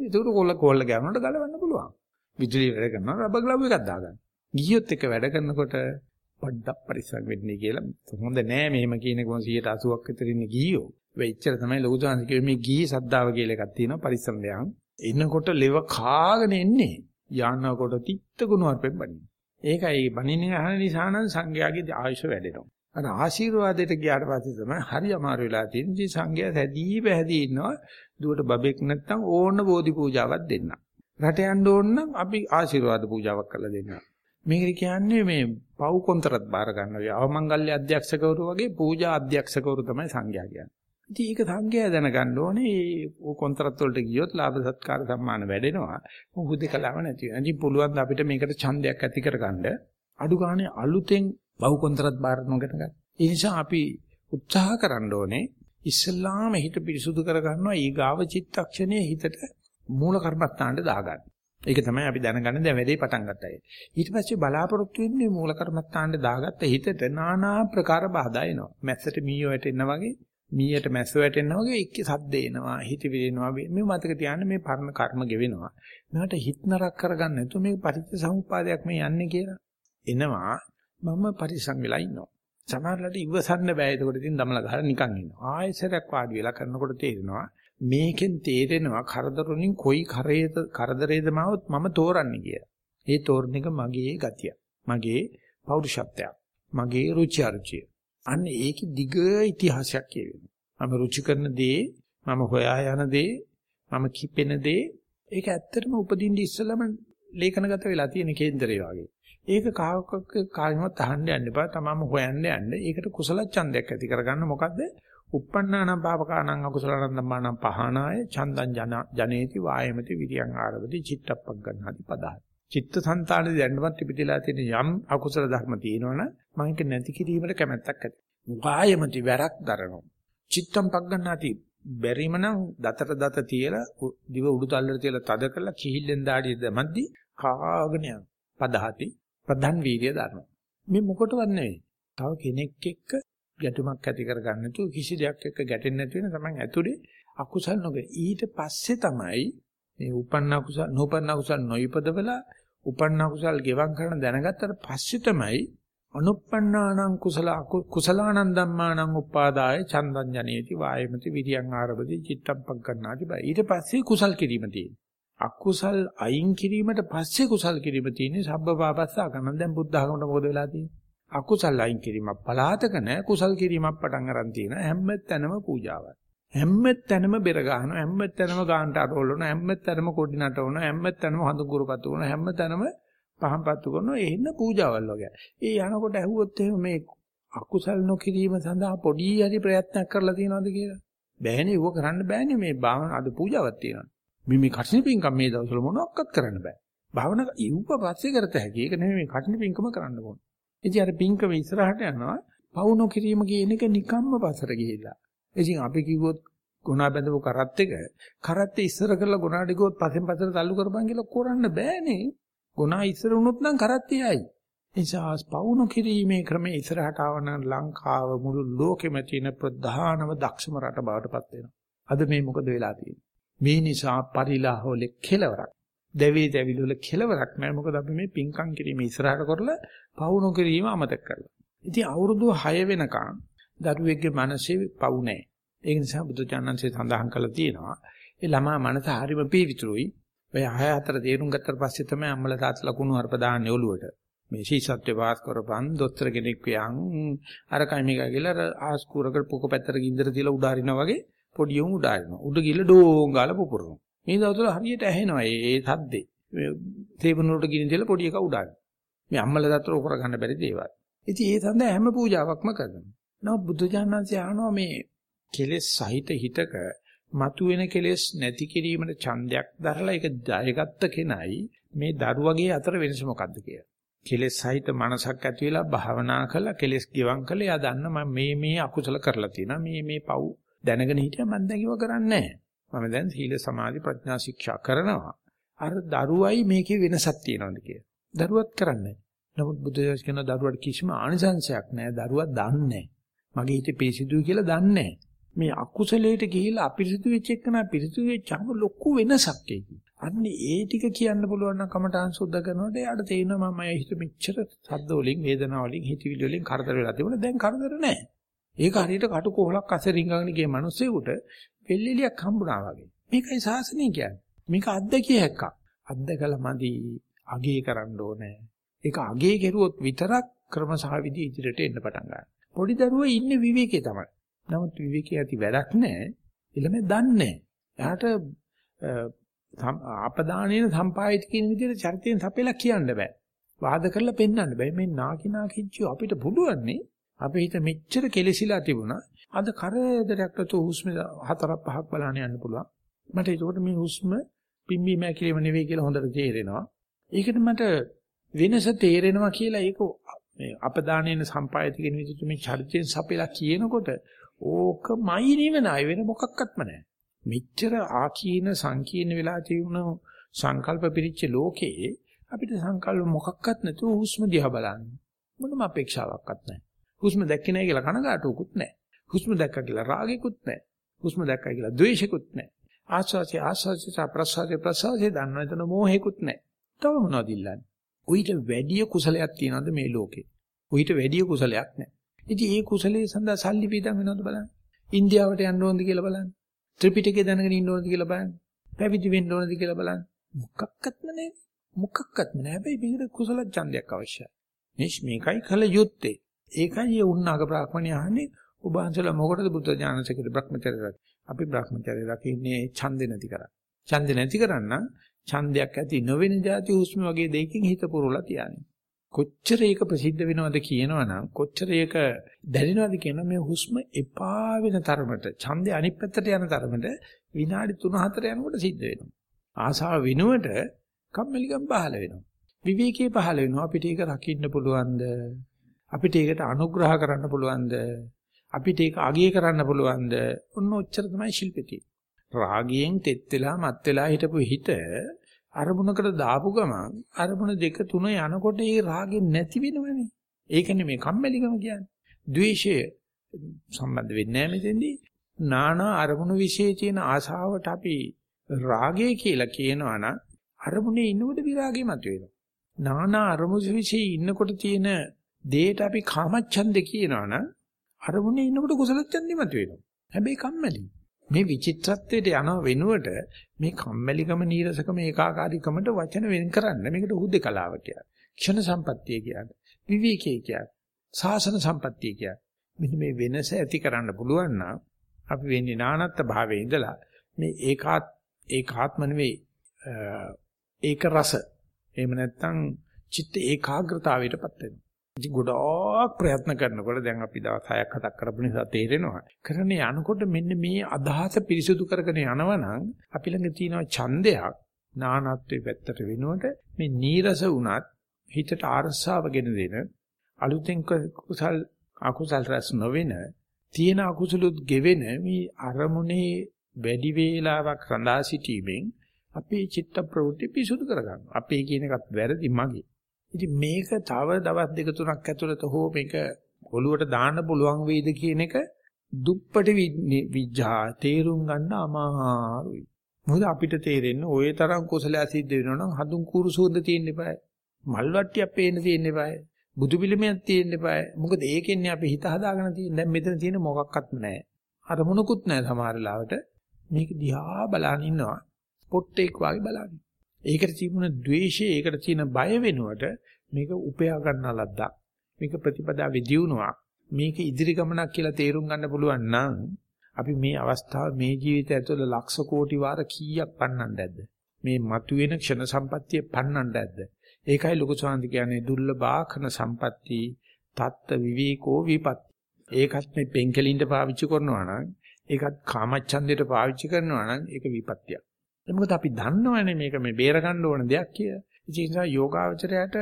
ඒක කොල්ල කොල්ල ගෑවුනට ගලවන්න පුළුවන්. විදුලිය වැඩ කරනවා රබර් ග්ලව් එකක් දාගන්න. ගියොත් එක වැඩ කරනකොට පොඩ්ඩක් පරිස්සම් වෙන්නේ කියලා. හොඳ නෑ මෙහෙම කියන එක 180ක් විතර ඉන්නේ ගියෝ. වෙච්චර තමයි ලොකු දාන්ස කිව්වේ මේ ගිහි සද්දාව කියලා එකක් තියෙනවා පරිස්සම් දෙයක්. එනකොට ලෙව කාගෙන එන්නේ. යනකොට තිත්ත ගුණවර්පෙන් බණින්න. ඒකයි බණින්නේ අහන නිසා නම් සංඝයාගේ ආයුෂ වැඩෙනවා. අර ආශිර්වාදයට ගියාට පස්සේ තමයි හරි අමාරු වෙලා තියෙන්නේ. ඉතින් සංඝයා සැදී පැහැදී ඉන්නවා. දුවට බබෙක් නැත්තම් ඕන බෝධි පූජාවක් දෙන්න. රට යන්න ඕන නම් අපි ආශිර්වාද පූජාවක් කරලා දෙන්නවා. මේක කියන්නේ මේ පව් කොන්තරත් බාර ගන්නවා. අවමංගල්‍ය අධ්‍යක්ෂකවරු වගේ පූජා අධ්‍යක්ෂකවරු තමයි සංඝයා කියන්නේ. ඉතින් ඒක සංඝයා දැනගන්න ඕනේ මේ කොන්තරත් වලට ගියොත් ලාභ සත්කාර සම්මාන වැඩෙනවා. හුදෙකලාව නැති වෙනවා. ඉතින් පුළුවන් අපිට මේකට ඡන්දයක් ඇති කරගන්න අඩු ගානේ අලුතෙන් පව් කොන්තරත් බාර නොගෙන ගන්න. ඒ නිසා අපි උත්සාහ කරන්න ඕනේ ඉස්ලාම හිත පිරිසුදු කරගන්නවා ඊගාව චිත්තක්ෂණයේ හිතට මූල කර්මස්ථානට දාගන්න. ඒක තමයි අපි දැනගන්න දැන් වැඩේ පටන් ගත්තයි. ඊට පස්සේ බලාපොරොත්තු වෙන්නේ මූල කර්මස්ථානට දාගත්ත හිතට নানা ප්‍රකාර බාධා එනවා. මැස්සට මීයෝ වැටෙන්න වගේ, මීයට මැස්ස වැටෙන්න වගේ එක්ක සද්ද එනවා, හිත විදිනවා. මේ මතක තියාගන්න මේ පරණ කර්ම ගෙවෙනවා. මේකට හිත නරක කරගන්න නැතුව මේ පරිච්ඡසමුපාදයක් මේ යන්නේ කියලා. එනවා මම පරිසං වෙලා ඉන්නවා. සමහරවිට ඉවසන්න බෑ. ඒකට ඉතින් දමලා ගහලා නිකන් ඉන්නවා. ආයෙසරක් වාඩි වෙලා කරනකොට තේරෙනවා මේකෙන් තේරෙනවා කරදරුණින් කොයි කරේද කරදරේද මාවොත් මම තෝරන්නේ කියලා. ඒ තෝරන එක මගේ ගතිය. මගේ පෞරුෂත්වයක්. මගේ රුචි අරුචිය. අන්න ඒකේ දිග ඉතිහාසයක් කියවෙනවා. මම රුචි කරන දේ, මම හොයා යන දේ, මම කිපෙන දේ ඒක ඇත්තටම උපදින්න ඉස්සෙල්ලම ලේඛනගත වෙලා තියෙන කේන්දරය වගේ. ඒක කාවක කාගෙවත් අහන්න යන්න එපා. තමම හොයන්න යන්න. ඒකට කුසල ඡන්දයක් ඇති කරගන්න මොකද්ද? Uppannānaṁ pāpakānaṁ akusalaṇaṁ dhammānaṁ pahānāය චන්දං ජන ජනේති වායමති විරියං ආරවති චිත්තප්පක් ගන්නාති පදහයි. චිත්ත සංතානයේ දැන්නවත් පිටිලා තියෙන යම් අකුසල ධර්ම තියෙනවනම් මම ඒක නැති කිරීමට කැමැත්තක් ඇති. වායමති වැරක් දරනවා. චිත්තම් පක් ගන්නාති බැරිම නම් දතට දත තියලා දිව උඩු තල්ලට තියලා තද කරලා කිහිල්ලෙන් දාඩිය දැමද්දි කාගෙන යන පදහති ප්‍රධාන වීර්ය දරනවා. මේ මොකටවත් නෙවෙයි. තව කෙනෙක් එක්ක ගැටුමක් ඇති කරගන්න නැතුව කිසි දෙයක් එක්ක ගැටෙන්නේ නැති වෙන තමයි ඇතුලේ අකුසල් නොගෙන ඊට පස්සේ තමයි මේ උපන්න අකුසල් නූපන්න අකුසල් නොයිපදවලා උපන්න අකුසල් ගෙවම් කරන දැනගත්තට පස්සේ තමයි අනුප්පන්නානං කුසල කුසලානං ධම්මානං උපාදාය චන්දං ජනේති වායමති විරියං ආරබති චිත්තම් පග්ගණ්ණාති බයි. ඊට පස්සේ කුසල් කිරීම තියෙනවා. අකුසල් අයින් කිරීමට පස්සේ කුසල් කිරීම තියෙන්නේ සබ්බපාපස්ස අකමන් දැන් බුද්ධ ආගමට මොකද වෙලා තියෙන්නේ? අකුසල් අයින් කිරීමක් පලාතක නැහැ කුසල් කිරීමක් පටන් අරන් තියෙන හැම තැනම පූජාවක් හැම තැනම බෙර ගන්නවා හැම තැනම ගාන්ට අරවලන හැම තැනම කොඩි නටවන හැම තැනම හඳු කුරුපතු කරන හැම තැනම පහන්පත්තු කරනවා. එහෙන්න පූජාවල් වගේ. ඒ යනකොට ඇහුවොත් එහෙම මේ අකුසල් නොකිරීම සඳහා පොඩි හරි ප්‍රයත්නයක් කරලා තියෙනවද කියලා? බෑනේ. ඌව කරන්න බෑනේ. මේ භාවන අද පූජාවක් තියෙනවා. මේ මේ කටින පින්කම් මේ දවස්වල මොනවත් කරන්න බෑ. භාවනා ඉව්ව පස්සේ කරත හැකි. ඒක නෙමෙයි. මේ කටින පින්කම කරන්න ඕනේ. ඉතින් අර පිංකම ඉස්සරහට යනවා පවු නොකිරීම කියන එක නිකම්ම පස්සට ගිහිල්ලා. ඉතින් අපි කිව්වොත් ගුණා බඳපු කරත් එක කරත් ඉස්සර කරලා ගුණා ටිකවත් පස්සෙන් පස්සට තල්ලු කරපන් කියලා කරන්න බෑනේ. ගුණා ඉස්සර වුණොත් නම් කරත් යයි. නිසා පවු නොකිරීමේ ක්‍රමයේ ඉස්සරහට ආවන ලංකාව මුළු ලෝකෙම තියෙන ප්‍රධානම දක්ෂම රට බවට පත් වෙනවා. අද මේ මොකද වෙලා තියෙන්නේ? මේ නිසා පරිලාහවල කෙලවරක්. දෙවි දෙවිල වල කෙලවරක් නැහැ. මොකද අපි මේ පිංකම් කිරීම ඉස්සරහට කරලා පවුණු කිරීම අමතක කරලා. ඉතින් අවුරුදු 6 වෙනකන් දරුවෙක්ගේ මනසේ පවු නැහැ. ඒ නිසා බුදුචානන්සේ සඳහන් කළා තියෙනවා. ඒ ළමා මනස හරිම පීවිතුරුයි. ඔය 6 4 තේරුම් ගත්තට පස්සේ තමයි අම්මලා තාත්තලා කුණු හarp දාන්නේ ඔළුවට. මේ ශීසත්වේ වාස් කරපන් දොස්තර කෙනෙක් වියන් අර කයිමිකා කියලා ආස්කුරකට පොක පැත්තට ගින්දර තියලා උඩාරිනා වගේ පොඩි උන් උඩාරිනවා. උඩ ගිහලා ඩෝං ගාලා පුපුරනවා. මේ දවස්වල හරියට ඇහෙනවා ඒ සද්දේ. තේපන වලට ගිනින් තියලා පොඩි එකා උඩාරිනවා. මේ අම්මලා තාත්තලා උකර ගන්න බැරි දේවල්. ඉතින් ඒ සඳහා හැම පූජාවක්ම කරනවා. නමුත් බුදුජානනාංශය අහනවා මේ කෙලෙස් සහිත හිතක මතුවෙන කෙලෙස් නැති කිරීමට ඡන්දයක් දරලා ඒක ජයගත්ත කෙනයි මේ දරුවගේ අතර වෙනස මොකද්ද කියලා. කෙලෙස් සහිත මනසක් ඇති වෙලා භාවනා කළා කෙලෙස් ගිවං කළා එයා දන්න මම මේ මේ අකුසල කරලා තියෙනවා මේ මේ පව් දැනගෙන හිටියා මම දැන් ඒව කරන්නේ මම දැන් සීල සමාධි ප්‍රඥා ශික්ෂා කරනවා. අර දරුවයි මේකේ වෙනසක් තියෙනවද කියලා. දරුවත් කරන්නේ නමුත් බුදුදහම කියන දරුවට කිසිම ආනිසංශයක් නැහැ. දරුවා දන්නේ මගේ හිතේ පිරිසිදුයි කියලා දන්නේ මේ අකුසලයට ගිහිල්ලා අපිරිසිදු වෙච්ච එකන පිරිසිදු වෙච්චම ලොකු වෙනසක් ඒකයි අන්න ඒ ටික කියන්න පුළුවන් නම් කමඨාන් සුද්ධ කරනකොට එයාට තේරෙනවා මම හිත මෙච්චර සද්ද වලින් වේදනා වලින් හිතවිලි වලින් කරදර වෙලා තිබුණා. දැන් කරදර නැහැ. ඒක හරියට කටු කොහලක් අස්සේ රිංගගෙන ගිය මිනිස්සෙකුට පෙල්ලිලියක් හම්බුණා වගේ. මේකයි සාසනය කියන්නේ. මේක අද්දකිය හැක්කක්. අද්දකල මදි අගේ කරන්න ඕනේ. ඒක අගේ කෙරුවොත් විතරක් ක්‍රමසහ විදි ඉදිරියට එන්න පටන් ගන්නවා. පොඩි දරුවෝ ඉන්නේ විවේකයේ තමයි. නමුත් විවේකයේ ඇති වැඩක් නැහැ. ළමයි දන්නේ නැහැ. එයාට ආපදානේන සම්පායිත කියන විදිහට චරිතයෙන් සපෙලා කියන්න බෑ. වාද කරලා පෙන්වන්න බෑ. මේ නාකිනා කිච්චු අපිට පුළුවන්නේ අපේ හිත මෙච්චර කෙලසිලා තිබුණා. අද කරදරයක් නැතුව හුස්ම හතරක් පහක් බලන්න යන්න පුළුවන්. මට ඒකට මේ හුස්ම පිම්බීම ඇකිලිම නෙවෙයි කියලා හොඳට තේරෙනවා. ඒකට මට වෙනස තේරෙනවා කියලා ඒක මේ අපදානේන සම්පායති කියන විදිහට මේ චරිතයෙන් සපෙලා කියනකොට ඕකමයි නිවනයි වෙන මොකක්වත්ම නැහැ. මෙච්චර ආකීන සංකීර්ණ වෙලා තියුණු සංකල්ප පිරිච්ච ලෝකේ අපිට සංකල්ප මොකක්වත් නැතුව හුස්ම දිහා බලන්න මොනම අපේක්ෂාවක්වත් නැහැ. හුස්ම දැක්කේ නැහැ කියලා කනගාටුවකුත් නැහැ. හුස්ම දැක්කා කියලා රාගෙකුත් නැහැ. හුස්ම දැක්කා කියලා ද්වේෂෙකුත් නැහැ. ආස්වාසිය ආස්වාසිය ප්‍රසවාසය ප්‍රසවාසය දන්න එතන මෝහෙකුත් නැහැ. තව මොනවද ඉල්ලන්නේ? උහිට වැඩි කුසලයක් තියනවද මේ ලෝකේ? උහිට වැඩි කුසලයක් නැහැ. ඉතින් ඒ කුසලයේ සඳහා සල්ලි වේදන් වෙනවද බලන්න. ඉන්දියාවට යන්න ඕනද කියලා බලන්න. ත්‍රිපිටකය දැනගෙන ඉන්න ඕනද කියලා බලන්න. පැවිදි වෙන්න ඕනද කියලා බලන්න. මොකක්වත්ම නැහැ. මොකක්වත්ම නැහැ. හැබැයි මේකට කුසල ඡන්දයක් අවශ්‍යයි. මේ මේකයි කල යුත්තේ. ඒකයි ඒ උන්නාග බ්‍රාහ්මණය අහන්නේ ඔබ අන්සලා මොකටද බුද්ධ ඥානසකද බ්‍රහ්මචර්ය රැක. අපි බ්‍රහ්මචර්ය රකින්නේ ඡන්දේ නැති කරා. ඡන්දේ නැති කරන්න ඡන්දයක් ඇති නොවෙන જાති හුස්ම වගේ දෙයකින් හිත පුරවලා තියන්නේ. කොච්චර ඒක ප්‍රසිද්ධ වෙනවද කියනවනම් කොච්චර ඒක දැනෙනවද කියන මේ හුස්ම එපා වෙන තරමට ඡන්දේ අනිත් පැත්තට යන තරමට විනාඩි 3-4 යනකොට සිද්ධ වෙනවා. ආසාව වෙනුවට කම්මැලිකම් පහළ වෙනවා. විවේකී පහළ වෙනවා. අපිට ඒක රකින්න පුළුවන්ද? අපිට ඒකට අනුග්‍රහ කරන්න පුළුවන්ද? අපිට ඒක අගය කරන්න පුළුවන්ද? ඔන්න ඔච්චර තමයි ශිල්පිතී. රාගයෙන් තෙත් වෙලා මත් වෙලා හිටපු හිත අරමුණකට දාපු ගමන් අරමුණ දෙක තුන යනකොට ඒ රාගෙ නැති වෙනවනේ. ඒකනේ මේ කම්මැලිකම කියන්නේ. ද්වේෂය සම්බන්ධ වෙන්නේ නැහැ මෙතෙන්දී. නානා අරමුණු વિશે තියෙන ආශාවට අපි රාගය කියලා කියනවනම් අරමුණේ ඉන්නකොට විරාගය මතුවෙනවා. නානා අරමුණු વિશે ඉන්නකොට තියෙන දේට අපි කාමච්ඡන්ද කියනවනම් අරමුණේ ඉන්නකොට කුසල ඡන්දෙ මතුවෙනවා. හැබැයි කම්මැලි. මේ විචිත්‍රත්වයට යන වෙනුවට මේ කම්මැලිකම නීරසකම ඒකාකාරීකමට වචන වෙන් කරන්න මේකට හුදේකලාව කියන්නේ. ක්ෂණ සම්පත්තිය කියන්නේ. විවේකී කියන්නේ. සාසන සම්පත්තිය කියන්නේ. මෙන්න මේ වෙනස ඇති කරන්න පුළුවන් නම් අපි වෙන්නේ නානත්ත් භාවයේ ඉඳලා මේ ඒකාත් ඒකාත්ම නෙවෙයි ඒක රස එහෙම නැත්නම් චිත්ත ඒකාග්‍රතාවයටපත් වෙනවා. ඉතින් ගොඩාක් ප්‍රයත්න කරනකොට දැන් අපි දවස් 6ක් 7ක් කරපු නිසා තේරෙනවා. කරන්නේ යනකොට මෙන්න මේ අදහස පිරිසුදු කරගෙන යනවනම් අපි ළඟ තියෙන ඡන්දයක් නානත්වයේ පැත්තට වෙනුවට මේ නීරස වුණත් හිතට ආරස්සාවගෙන දෙන අලුතෙන් කුසල් අකුසල් රැස් නොවෙන තියෙන අකුසලුත් ගෙවෙන මේ අරමුණේ වැඩි වේලාවක් රඳා සිටීමෙන් අපේ චිත්ත ප්‍රවෘත්ති පිසුදු කරගන්නවා. අපේ කියන එකත් වැරදි මගේ. ඉතින් මේක තව දවස් දෙක තුනක් ඇතුළත හෝ මේක ඔළුවට දාන්න පුළුවන් වෙයිද කියන එක දුප්පටි විඥා තේරුම් ගන්න අමාරුයි. මොකද අපිට තේරෙන්නේ ওই තරම් කුසලයක් සිද්ධ වෙනවා නම් හඳුන් කුරු සුවඳ තියෙන්න eBay. මල් වට්ටියක් පේන්න තියෙන්න eBay. බුදු පිළිමයක් තියෙන්න eBay. මොකද ඒකෙන්නේ අපි හිත හදාගෙන තියෙන. දැන් මෙතන තියෙන මොකක්වත්ම නැහැ. අරමුණකුත් නැහැ සමහර ලාවට. මේක දිහා බලන් ඉන්නවා. පොට්ටෙක් වගේ බලන්න. ඒකට තිබුණ द्वේෂය, ඒකට තියෙන බය වෙනුවට මේක උපයා ගන්න ලද්දක්. මේක ප්‍රතිපදාවේ දියුණුවක්. මේක ඉදිරි ගමනක් කියලා තේරුම් ගන්න පුළුවන් නම් අපි මේ අවස්ථාව මේ ජීවිතය ඇතුළත ලක්ෂ කෝටි වාර කීයක් පන්නන්නද ඇද්ද? මේ මතුවෙන ක්ෂණ සම්පත්තිය පන්නන්නද ඇද්ද? ඒකයි ලොකු සාන්ති කියන්නේ දුර්ලභාඛන සම්පatti තත්ත විවේකෝ විපත්. ඒකත් මේ පෙන්කලින්ට පාවිච්චි කරනවා නම් ඒකත් කාමච්ඡන්දයට පාවිච්චි කරනවා නම් ඒක විපත්තියක්. ඒ මොකද අපි දන්නවනේ මේක මේ බේර ගන්න ඕන දෙයක් කියලා. ඒ නිසා යෝගාවචරයට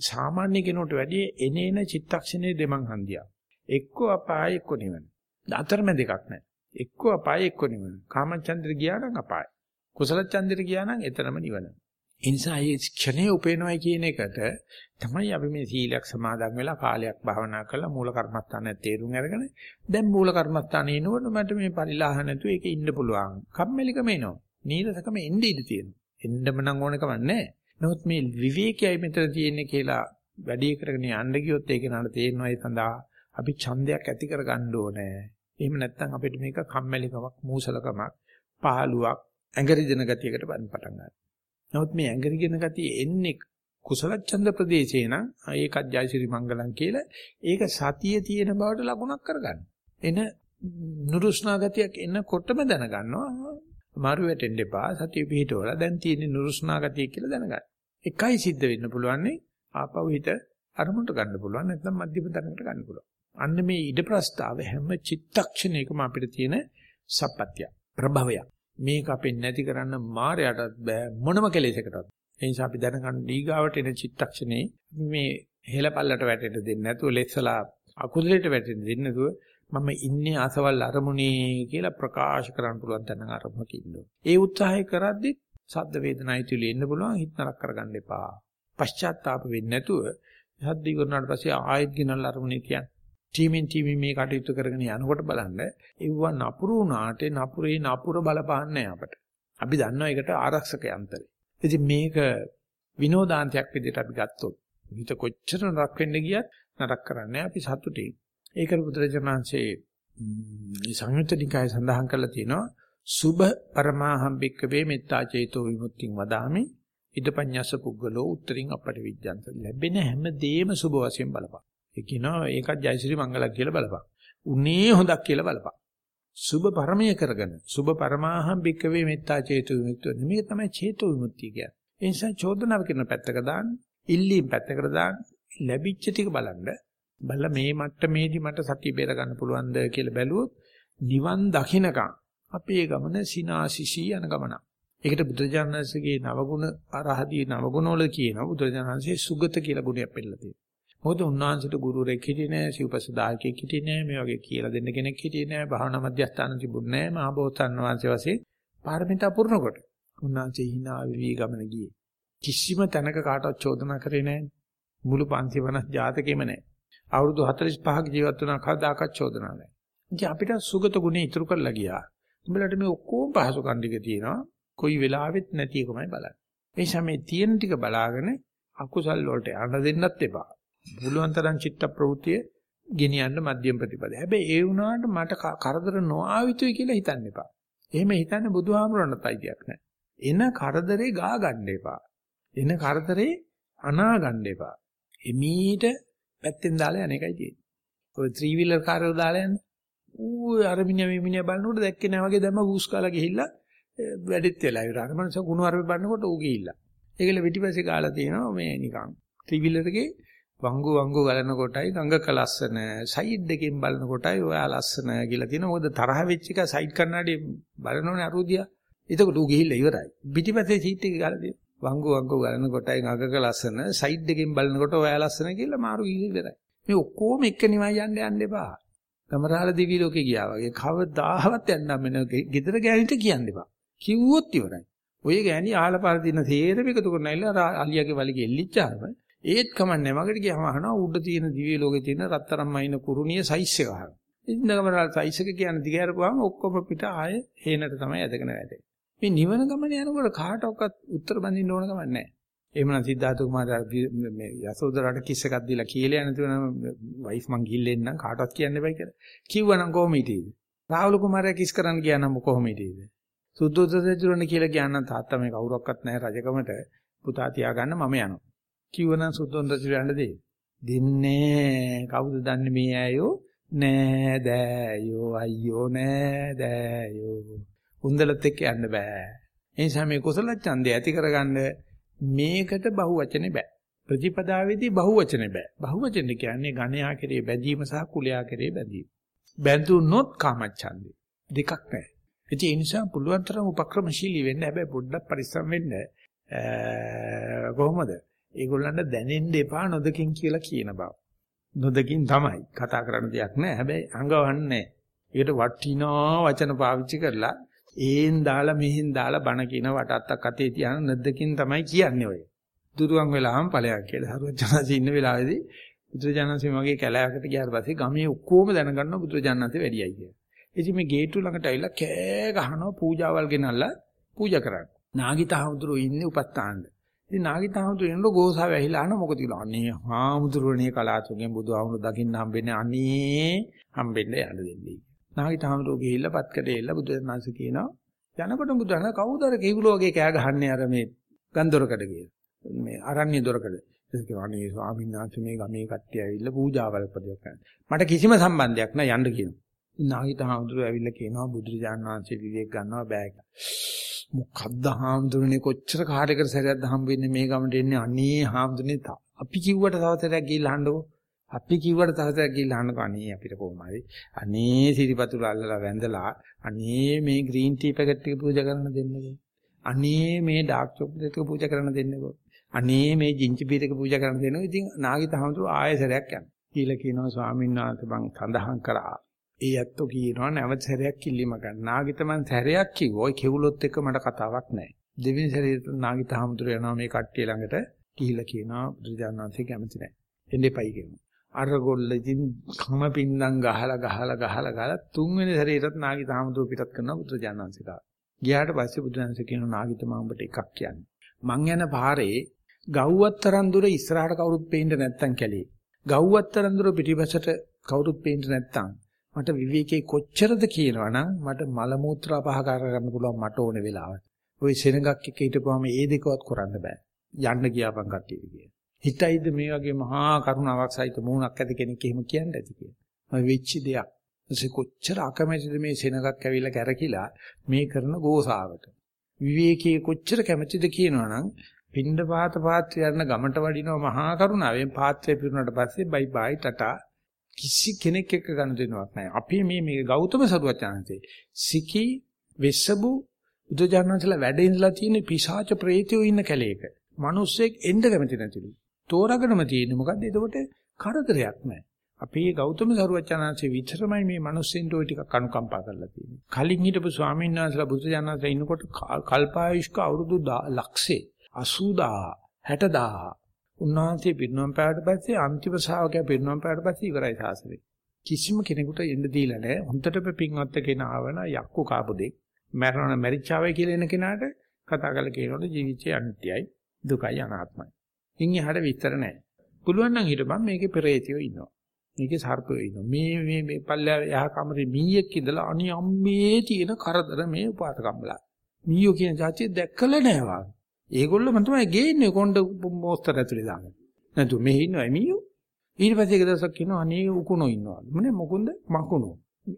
සාමාන්‍ය කෙනෙකුට වැඩිය එනේන චිත්තක්ෂණයේ දෙමන් හන්දියා. එක්ක අපාය එක්ක නිවන. අතරමැද දෙකක් නැහැ. එක්ක අපාය එක්ක නිවන. කාමචන්ද්‍ර ගියා නම් අපාය. කුසල චන්ද්‍ර ගියා නම් එතරම් නිවන. ඒ නිසා මේ ක්ෂණයේ උපේනවයි කියන එකට තමයි අපි මේ සීලයක් සමාදන් වෙලා කාලයක් භාවනා කරලා මූල කර්මස්ථානයේ තේරුම් අරගෙන දැන් මූල කර්මස්ථානයේ එනකොට මට මේ පරිලාහ නැතුව ඒකේ ඉන්න පුළුවන්. කම්මැලිකම එනවා. නීරසකම එන්නේ ඉඳී තියෙනවා. එන්නම නම් ඕන කම නැහැ. නමුත් මේ විවේකයයි මෙතන තියෙන්නේ කියලා වැඩි කරගෙන යන්න ගියොත් ඒක නඩ තේරෙනවා ඒ සඳහා අපි ඡන්දයක් ඇති කර ගන්න ඕනේ. එහෙම නැත්නම් අපිට මේක කම්මැලිකමක්, මූසලකමක්, පහළුවක්, ඇඟරිදෙන ගතියකට පටන් ගන්නවා. නමුත් මේ ඇඟරිගෙන ගතිය එන්නේ කුසල ඡන්ද ප්‍රදේශේ නම් ඒකත් ජයසිරි මංගලම් කියලා ඒක සතිය තියෙන බවට ලකුණක් කරගන්න. එන නුරුස්නා ගතියක් එනකොටම දැනගන්නවා මාරු වැටෙන්න එපා සතිය පිහිටවල දැන් තියෙන නුරුස්නා ගතිය කියලා දැනගන්න. එකයි සිද්ධ වෙන්න පුළුවන් ආපහු හිත අරමුණට ගන්න පුළුවන් නැත්නම් මධ්‍යම තැනකට ගන්න පුළුවන්. අන්න මේ ඉඩ ප්‍රස්තාව හැම චිත්තක්ෂණයකම අපිට තියෙන සපත්‍ය ප්‍රභවයක්. මේක අපෙන් නැති කරන්න මායයටත් බෑ මොනම කෙලෙසකටත්. ඒ නිසා අපි දැනගන්න දීගාවට එන චිත්තක්ෂණේ මේ හෙලපල්ලට වැටෙන්න දෙන්නේ නැතුව ලෙස්සලා අකුසලයට වැටෙන්න දෙන්නේ නැතුව මම ඉන්නේ අසවල් අරමුණේ කියලා ප්‍රකාශ කරන්න පුළුවන් තැන අරමුණක ඉන්නවා. ඒ උත්සාහය කරද්දි සද්ද වේදනයි තුල එන්න පුළුවන් හිත නරක කරගන්න එපා. පශ්චාත්තාප වෙන්නේ නැතුව සද්ද ඉවරනාට පස්සේ ආයෙත් ගිනල් අරමුණේ තියන්න. ටීමින් ටීමින් මේ කටයුතු කරගෙන යනකොට බලන්න ඒව නපුරු වුණාට නපුරේ නපුර බලපාන්නේ අපට. අපි දන්නවා ඒකට ආරක්ෂක යන්ත්‍රය. ඉතින් මේක විනෝදාන්තයක් විදිහට අපි ගත්තොත් හිත කොච්චර නරක වෙන්න ගියත් නරක කරන්නේ අපි සතුටින්. ඒකට බුදුරජාණන්සේ සංයුත්ත නිකාය සඳහන් කරලා තියෙනවා සුභ පරමාහම් බික්කවේ මෙත්තා චේතෝ විමුක්තිං වදාමි ඉදපඤ්ඤස්ස පුද්ගලෝ උත්තරින් අපට විඥාන්ත ලැබෙන හැම දෙයක්ම සුභ වශයෙන් බලපන්. ඒ කියනවා ඒකත් ජයසිරි මංගලක් කියලා බලපන්. උන්නේ හොඳක් කියලා බලපන්. සුභ පරමය කරගෙන සුභ පරමාහම් භික්කවේ මෙත්තා චේතු විමුක්තිය. මේක තමයි චේතු විමුක්තිය කියන්නේ. ඒ නිසා චෝදනාව කරන පැත්තක දාන්න, ඉල්ලීම් පැත්තකට දාන්න, ලැබිච්ච ටික බලන්න. බලලා මේ මට්ටමේදී මට සතිය බේර ගන්න පුළුවන්ද කියලා බැලුවොත් නිවන් දකින්නකම් අපේ ගමන සිනාසිසී යන ගමන. ඒකට බුදුරජාණන්සේගේ නවගුණ අරහදී නවගුණවල කියනවා බුදුරජාණන්සේ සුගත කියලා ගුණයක් පෙන්නලා තියෙනවා. මොකද උන්වහන්සේට ගුරුවරයෙක් හිටියේ නෑ, සිව්පසදායකයෙක් හිටියේ නෑ, මේ වගේ කියලා දෙන්න කෙනෙක් හිටියේ නෑ, භාවනා මධ්‍යස්ථාන තිබුණේ නෑ, මහබෝසත්න් වහන්සේ වශයෙන් පාරමිතා පුරනකොට උන්වහන්සේ hina වෙවි ගමන ගියේ. කිසිම තැනක කාටවත් චෝදනා කරේ නෑ. මුළු 550 ජාතකෙම නෑ. අවුරුදු 45ක ජීවත් වුණා කවදාකවත් චෝදනා නෑ. ඉතින් අපිට සුගත ගුණේ ඉතුරු කරලා ගියා. උඹලට මේ ඔක්කොම පහසු කණ්ඩික තියෙනවා. කොයි වෙලාවෙත් නැති එකමයි බලන්නේ. ඒ නිසා මේ තියෙන ටික බලාගෙන අකුසල් වලට යන්න දෙන්නත් එපා. පුළුවන් තරම් චිත්ත ප්‍රවෘතිය ගෙනියන්න මධ්‍යම ප්‍රතිපද. හැබැයි ඒ වුණාට මට කරදර නොආවිතුයි කියලා හිතන්න එපා. එහෙම හිතන්නේ බුදුහාමුදුරන්ට අයිතියක් නැහැ. එන කරදරේ ගා ගන්න එපා. එන කරදරේ අනා ගන්න එපා. එමීට පැත්තෙන් දාලා යන එකයි තියෙන්නේ. ඔය ත්‍රී වීලර් කාර්යය දාලා යන්නේ. ඌ අර මිනිහා මේ මිනිහා බලනකොට දැක්කේ නැහැ වගේ දැම්ම වූස් කාලා ගිහිල්ලා වැඩිත් වෙලා ඉවර. අර මනස කුණු අරපේ බලනකොට ඌ ගිහිල්ලා. ඒකල පිටිපස්සේ කාලා තියෙනවා මේ නිකන් ත්‍රී වීලර් එකේ වංගු වංගු ගලන කොටයි ගඟක ලස්සන සයිඩ් එකෙන් බලන කොටයි ඔයා ලස්සන කියලා තියෙනවා. මොකද තරහ වෙච්ච එක සයිඩ් කන්නාඩි බලනෝනේ අරුදියා. එතකොට ඌ ගිහිල්ලා ඉවරයි. පිටිපස්සේ සීට් එක ගාලා දෙනවා. වංගු වංගු ගලන කොටයි ගඟක ලස්සන සයිඩ් එකෙන් බලනකොට ඔයා ලස්සන කියලා මාරු ගිහිල්ලා ඉවරයි. මේ ඔක්කොම එක නිවයි යන්න යන්න එපා. ගමරාල දිවි ලෝකේ ගියා වගේ කවදාවත් යන්න මෙන්න ගෙදර ගෑනිට කියන්න එපා. කිව්වොත් ඉවරයි. ඔය ගෑණි ආහල පාර දින තේරෙම එකතු කරන ඇවිල්ලා අලියාගේ වලිගේ එල්ලිච්චාම ඒත් කමන්නේ මගට ගියාම අහනවා උඩ තියෙන දිව්‍ය ලෝකේ තියෙන රත්තරන් මයින කුරුණිය සයිස් එක අහනවා. ඉතින් ගමරාල සයිස් එක කියන්නේ දිගහැරපුවාම ඔක්කොම පිට ආයේ හේනට තමයි ඇදගෙන වැටෙන්නේ. මේ නිවන ගමන යනකොට කාටවත් උත්තර බඳින්න ඕන ගමන් නැහැ. එහෙමනම් සිද්ධාර්ථ කුමාරයා මේ යසෝදරාට කිස් එකක් දීලා කියලා යන තුන වයිෆ් මං ගිල්ලෙන්නම් කාටවත් කියන්න එපා කියලා. කිව්වනම් කොහොම හිටියේද? රාහුල කුමාරයා කිස් කරන්න ගියා නම් කොහොම හිටියේද? සුද්ධෝදතජුරණ කියලා කියනනම් තාත්තා මේ කවුරක්වත් නැහැ රජකමට පුතා තියාගන්න මම යනවා. කිව්වනම් සුද්ධෝදතජුරණ දෙයි. දින්නේ කවුද දන්නේ මේ ඇයෝ? නෑ දෑයෝ අයියෝ නෑ දෑයෝ. උන්දලත් එක්ක යන්න බෑ. ඒ නිසා මේ කුසල ඡන්දය ඇති කරගන්න මේකට බහුවචනේ බෑ. ප්‍රතිපදාවේදී බහුවචනේ බෑ. බහුවචනේ කියන්නේ ඝණයා කෙරේ බැඳීම සහ කුලයා කෙරේ බැඳීම. බැඳුනොත් කාමච්ඡන්දේ. දෙකක් නැහැ. ඒ නිසා පුළුවන් තරම් උපක්‍රමශීලී වෙන්න හැබැයි පොඩ්ඩක් පරිස්සම් වෙන්න. කොහොමද? ඒගොල්ලන්ට දැනෙන්න එපා නොදකින් කියලා කියන බව. නොදකින් තමයි කතා කරන්න දෙයක් නැහැ. හැබැයි අඟවන්නේ. ඒකට වටිනා වචන පාවිච්චි කරලා ඒන් දාලා මෙහෙන් දාලා බණ කියන වටත්තක් අතේ තියාන නැද්දකින් තමයි කියන්නේ ඔය. දුරුවන් වෙලාම ඵලයක් කියලා. හරුවචනසි ඉන්න වෙලාවේදී බුදුරජාණන්සේ මගේ කැලෑවකට ගියාට පස්සේ ගමේ ඔක්කොම දැනගන්නවා බුදුරජාණන්සේ වැඩියයි කියලා. ඉතින් මේ ගේට්ටු ළඟට ඇවිල්ලා කෑ ගහනවා පූජාවල් ගෙනල්ලා පූජා කරන්න. නාගිතහඳුරෝ ඉන්නේ උපස්ථානෙ. ඉතින් නාගිතහඳුරෝ එනකොට ගෝසාව ඇහිලා අහන මොකද කියලා. අනේ හාමුදුරනේ කලාතුරකින් බුදුහාමුදුරු දකින්න හම්බෙන්නේ අනේ හම්බෙන්න යන්න දෙන්නේ. නාගිතහඳුරෝ ගිහිල්ලා පත්කඩේ එල්ල බුදුරජාණන්සේ කියනවා යනකොට බුදුහාම කවුද අර කිවුලෝ වගේ කෑ ගහන්නේ අර මේ ගන්දොරකඩ කියලා. මේ අරණ්‍ය දොරකඩ. ඒක අනේ ස්වාමීන් වහන්සේ මේ ගමේ කට්ටිය ඇවිල්ලා පූජාවල් ප්‍රතිවක් කරනවා. මට කිසිම සම්බන්ධයක් නැහැ යන්න කියනවා. නාගිත හාමුදුරුවෝ ඇවිල්ලා කියනවා බුදුරජාණන් වහන්සේ විවේක ගන්නවා බෑග. මොකද්ද හාමුදුරනේ කොච්චර කාටකට සැරයක්ද හම්බ වෙන්නේ මේ ගමට එන්නේ අනේ හාමුදුරනේ අපි කිව්වට තව සැරයක් ගිහිල්ලා අහන්නකෝ. අපි කිව්වට තව සැරයක් ගිහිල්ලා අහන්නකෝ අනේ අපිට කොහොම හරි. අනේ සිරිපතුල අල්ලලා වැඳලා අනේ මේ ග්‍රීන් ටී පැකට් එක පූජා කරන්න දෙන්නකෝ. අනේ මේ ඩාර්ක් චොක්ලට් එක පූජා කරන්න දෙන්නකෝ. අනේ මේ ජින්චි බීර් එක පූජා කරන්න දෙන්නකෝ. ඉතින් නාගිත හාමුදුරුවෝ ආයෙ සැරයක් යනවා. කියලා කියනවා ස්වාමීන් වහන්සේ මං සඳහන් කරා ඒ ඇත්තෝ කියනවා නැවත සැරයක් කිල්ලිම ගන්න. නාගිත මං සැරයක් කිව්වා. ඔය කෙවුලොත් එක්ක මට කතාවක් නැහැ. දෙවෙනි සැරේට නාගිත හමුදුර යනවා මේ කට්ටිය ළඟට ගිහිල්ලා කියනවා බුදුජානනාංශය කැමති නැහැ. එන්නේපයි කියනවා. අර ගොල්ල ඉතින් කම පින්නම් ගහලා ගහලා ගහලා ගහලා තුන්වෙනි සැරේටත් නාගිත හමුදුර පිටත් කරනවා බුදුජානනාංශය ගාව. ගියාට පස්සේ බුදුජානනාංශය කියනවා නාගිත මම ඔබට එකක් කියන්නේ. මං යන පාරේ ගව්වත්තරන් දුර ඉස්සරහට කවුරුත් පේන්න නැත්තම් කැලේ. ගව්වත්තරන් දුර පිටිපසට කවුරුත් පේන්න නැත්තම් මට විවේකේ කොච්චරද කියනවනම් මට මල මුත්‍රා පහ කරගන්න පුළුවන් මට ඕන වෙලාවට. ওই සෙනගක් එක හිටපුවාම ඒ දෙකවත් කරන්න බෑ. යන්න ගියාපන් කට්ටිය කිය. හිතයිද මේ වගේ මහා කරුණාවක් සහිත මූණක් ඇති කෙනෙක් එහෙම කියන්න ඇති කියලා. මම වෙච්ච දෙයක්. ඒ කොච්චර අකමැතිද මේ සෙනගක් ඇවිල්ලා කැරකිලා මේ කරන ගෝසාවට. විවේකයේ කොච්චර කැමැතිද කියනවනම් පින්ඩ පාත පාත්‍රය යන ගමට වඩිනවා මහා කරුණාවෙන් පාත්‍රය පිරුණාට පස්සේ බයි බයි ටටා කිසි කෙනෙක් එක්ක ගන්න දෙනවක් නැහැ. අපි මේ මේ ගෞතම සරුවචාන්සේ සිකි වෙස්සබු බුදුජානකලා වැඩ ඉඳලා තියෙන පිසාච ප්‍රේතයෝ ඉන්න කැලේක. මිනිස්සෙක් එන්න කැමති නැතිලු. තෝරාගෙනම තියෙන්නේ මොකද්ද? එතකොට කරදරයක් නැහැ. අපි ගෞතම සරුවචාන්සේ විතරමයි මේ මිනිස්සුන්ට ওই ටිකක් අනුකම්පා කරලා තියෙන්නේ. කලින් හිටපු ස්වාමීන් වහන්සේලා බුදුජානකලා ඉන්නකොට කල්පායුෂ්ක අවුරුදු ලක්ෂේ 80000 60000 උන්වහන්සේ පිරිනොම් පෑවට පස්සේ අන්තිම ශ්‍රාවකයා පිරිනොම් පෑවට පස්සේ ඉවරයි සාසනේ. කිසිම කෙනෙකුට එන්න දීලා නැහැ. හොන්දටම පින්වත් කෙනා ආවන යක්කු කාපු දෙක්. මරණ මරිච්චාවයි කියලා එන කෙනාට කතා කරලා කියනකොට ජීවිතය අනිත්‍යයි, දුකයි, අනාත්මයි. ඉන් එහාට විතර නැහැ. පුළුවන් නම් හිටපන් මේකේ පෙරේතියෝ ඉන්නවා. මේකේ සර්පයෝ ඉන්නවා. මේ මේ මේ පල්ලෑ යහ කමරේ මීයක් ඉඳලා අනි අම්මේ තියෙන කරදර මේ උපාතකම්බලා. මීයෝ කියන જાතිය දැක්කල නැහැ වාගේ. ඒගොල්ලොම තමයි ගේන්නේ කොණ්ඩ මොස්තර ඇතුලේ දාගෙන. නැතු මෙහි ඉන්නවා එමියෝ. ඊට පස්සේ එක දවසක් කියනවා අනේ උකුණෝ ඉන්නවා. මොනේ මොකුන්ද මකුණෝ.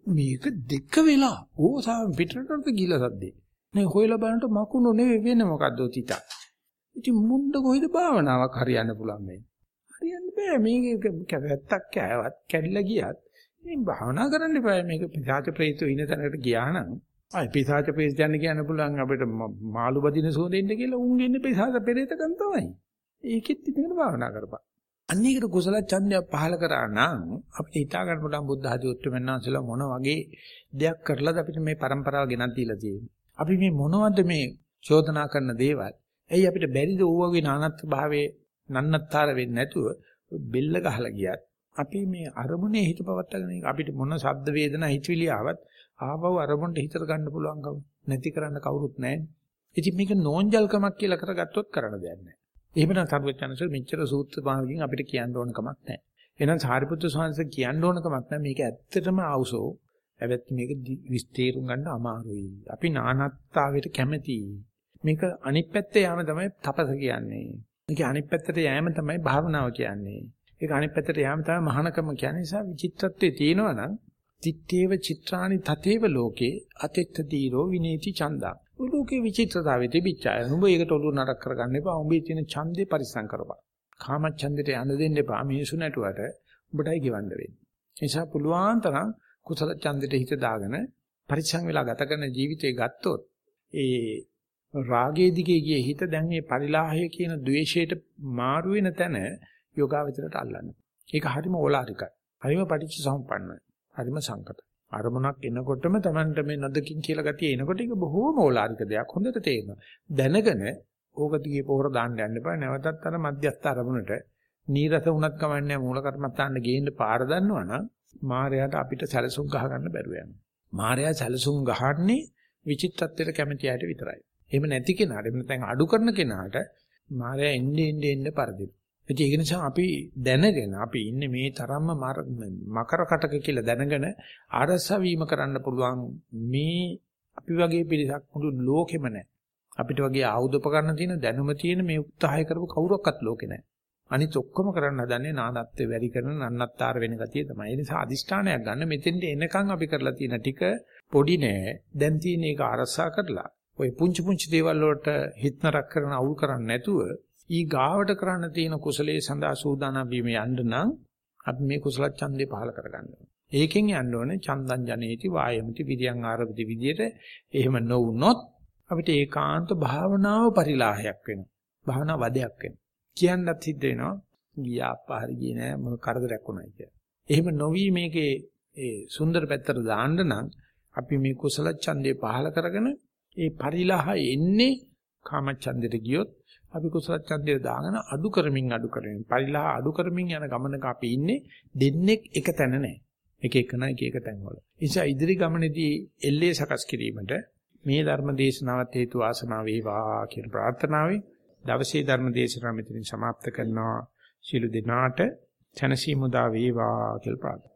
මේක දෙක වෙලා ඕසාව පිටරටට ගිහලා සද්දේ. නේ හොයලා බලනට මකුණෝ නෙවෙයි වෙන්නේ මොකද්ද තිතා. ඉතින් මුණ්ඩ කොහෙද භාවනාවක් හරියන්න පුළුවන් මේ. හරියන්න බෑ මේක කැවැත්තක් කෑවත් කැඩිලා ගියත් මේ භාවනා කරන්න එපා මේක පිටාච ප්‍රේතෝ ඉන්න තැනකට ගියා නම් අය පිසාච පේස් යන්න කියන්න පුළුවන් අපිට මාළු බදින සෝදෙන්න කියලා උන් ඉන්නේ පිසාච පෙරේතකම් තමයි. ඒකෙත් ඉඳගෙන භාවනා කරපන්. අන්න ඒකට කුසල ඡන්දය පහල කරා නම් අපිට හිතා ගන්න පුළුවන් බුද්ධ ආදී උත්තරමන්නාන්සලා මොන වගේ දෙයක් කරලාද අපිට මේ પરම්පරාව ගෙනත් දීලා තියෙන්නේ. අපි මේ මොනවද මේ චෝදනා කරන දේවල්? ඇයි අපිට බැරිද ඕවගේ නානත් භාවයේ නන්නත්තර වෙන්නේ නැතුව බෙල්ල ගහලා ගියත් අපි මේ අරමුණේ හිත පවත්තගෙන අපිට මොන ශබ්ද වේදනා හිතවිලි ආවත් ආවව අරමුණට හිතට ගන්න පුළුවන්කම. නැති කරන්න කවුරුත් නැහැ. ඉතින් මේක නෝන්ජල්කමක් කියලා කරගත්තොත් කරන්න දෙයක් නැහැ. එහෙම නම් සරුවචනසල් මෙච්චර සූත්‍ර මාර්ගයෙන් අපිට කියන්න ඕන කමක් නැහැ. එහෙනම් සාරිපුත්‍ර ස්වාමීන් කියන්න ඕන කමක් නැහැ. මේක ඇත්තටම ආවසෝ. හැබැයි මේක විස්තේරුම් ගන්න අමාරුයි. අපි නානත්තාවයට කැමතියි. මේක අනිත් පැත්තේ යාම තමයි තපස කියන්නේ. මේක අනිත් පැත්තට යෑම තමයි භාවනාව කියන්නේ. ඒක අනිත් පැත්තට යෑම තමයි මහානකම කියන්නේ. නිසා විචිත්තත්වයේ තියෙනවා නම් තිත්තේව චිත්‍රානි තතේව ලෝකේ අතෙත්ත දීරෝ විනේති චන්දා. ලෝකේ විචිත්‍රතාවයේ තිබිච්චාය. උඹ ඒකට ඔළුව නරක කරගන්න එපා. උඹේ තියෙන ඡන්දේ පරිස්සම් කරපන්. කාම ඡන්දෙට යන්න දෙන්න එපා. මිනිසු නැටුවට උඹටයි ගෙවන්න වෙන්නේ. ඒ නිසා පුළුවන් තරම් කුසල ඡන්දෙට හිත දාගෙන පරිස්සම් වෙලා ගත කරන ජීවිතේ ගත්තොත් ඒ රාගයේ දිගේ ගිය හිත දැන් මේ පරිලාහය කියන द्वේෂයට මාරු වෙන තැන යෝගාවචරයට අල්ලන්නේ. ඒක හරිම ඕලාරිකයි. හරිම පටිච්ච සම්පන්නයි. හරිම සංකතයි. අරමුණක් එනකොටම Tamanට මේ නදකින් කියලා ගතිය එනකොට ඒක බොහෝම ඕලාරික දෙයක්. හොඳට තේරෙනවා. දැනගෙන ඕක දිගේ පොහොර දාන්න යන්න එපා. නැවතත් අර මධ්‍යස්ථ අරමුණට නීරස වුණත් කමන්නේ මූල කර්මත්තාන්න ගේන්න පාර දන්නවනම් මායයට අපිට සැලසුම් ගහ ගන්න බැරුව යනවා. මායя සැලසුම් ගහන්නේ විචිත්තත්වයට කැමති අයට විතරයි. එහෙම නැති කෙනාට එහෙම නැත්නම් අඩු කරන කෙනාට මායя එන්නේ එන්නේ එන්නේ පරදිනවා. ඒක නිසා අපි දැනගෙන අපි ඉන්නේ මේ තරම්ම මකර කටක කියලා දැනගෙන ආරසා වීම කරන්න පුළුවන් මේ අපි වගේ පිරිසක් මුළු ලෝකෙම නැහැ. අපිට වගේ ආයුධ උපකරණ තියෙන දැනුම තියෙන මේ උත්සාහය කරපු කවුරක්වත් ලෝකේ නැහැ. අනිත් ඔක්කොම කරන්න හදන්නේ නානත්වයේ වැඩි කරන නන්නත්තර වෙන ගතිය තමයි. ඒ නිසා අදිෂ්ඨානයක් ගන්න මෙතෙන්ට එනකන් අපි කරලා තියෙන ටික පොඩි නෑ. දැන් තියෙන එක අරසා කරලා ওই පුංචි පුංචි දේවල් වලට හිතනරක් කරන අවුල් කරන්නේ නැතුව ඊ ගාවට කරන්න තියෙන කුසලයේ සඳහා සූදානම් වීම යන්න නම් අපි මේ කුසල ඡන්දේ පහල කරගන්න ඕනේ. ඒකෙන් යන්න ඕනේ චන්දං ජනේති වායමති විරියං ආරබති විදියට එහෙම නොවුනොත් අපිට ඒකාන්ත භාවනාව පරිලාහයක් වෙනවා. භාවනා වදයක් වෙනවා. කියන්නත් සිද්ධ වෙනවා ගියා අපහරි ගියේ නෑ මොන කරදරයක් වුණා කියලා. එහෙම නොවි මේකේ ඒ සුන්දර පැත්තට දාන්න නම් අපි මේ කුසල ඡන්දේ පහල කරගෙන ඒ පරිලාහ එන්නේ කාම ඡන්දෙට ගියොත් අපි කුසල ඡන්දය දාගෙන අඩු කරමින් අඩු කරමින් පරිලා අඩු කරමින් යන ගමනක අපි ඉන්නේ දෙන්නෙක් එක තැන නැහැ. එක එකන එක එක තැන් වල. නිසා ඉදිරි ගමනේදී එල්ලේ සකස් කිරීමට මේ ධර්ම දේශනාවත් හේතු ආසනාව වේවා කියන ප්‍රාර්ථනාවයි දවසේ ධර්ම දේශනාව මෙතනින් સમાપ્ત කරනවා. ශිළු දිනාට සනසීමුදා වේවා කියලා ප්‍රාර්ථනා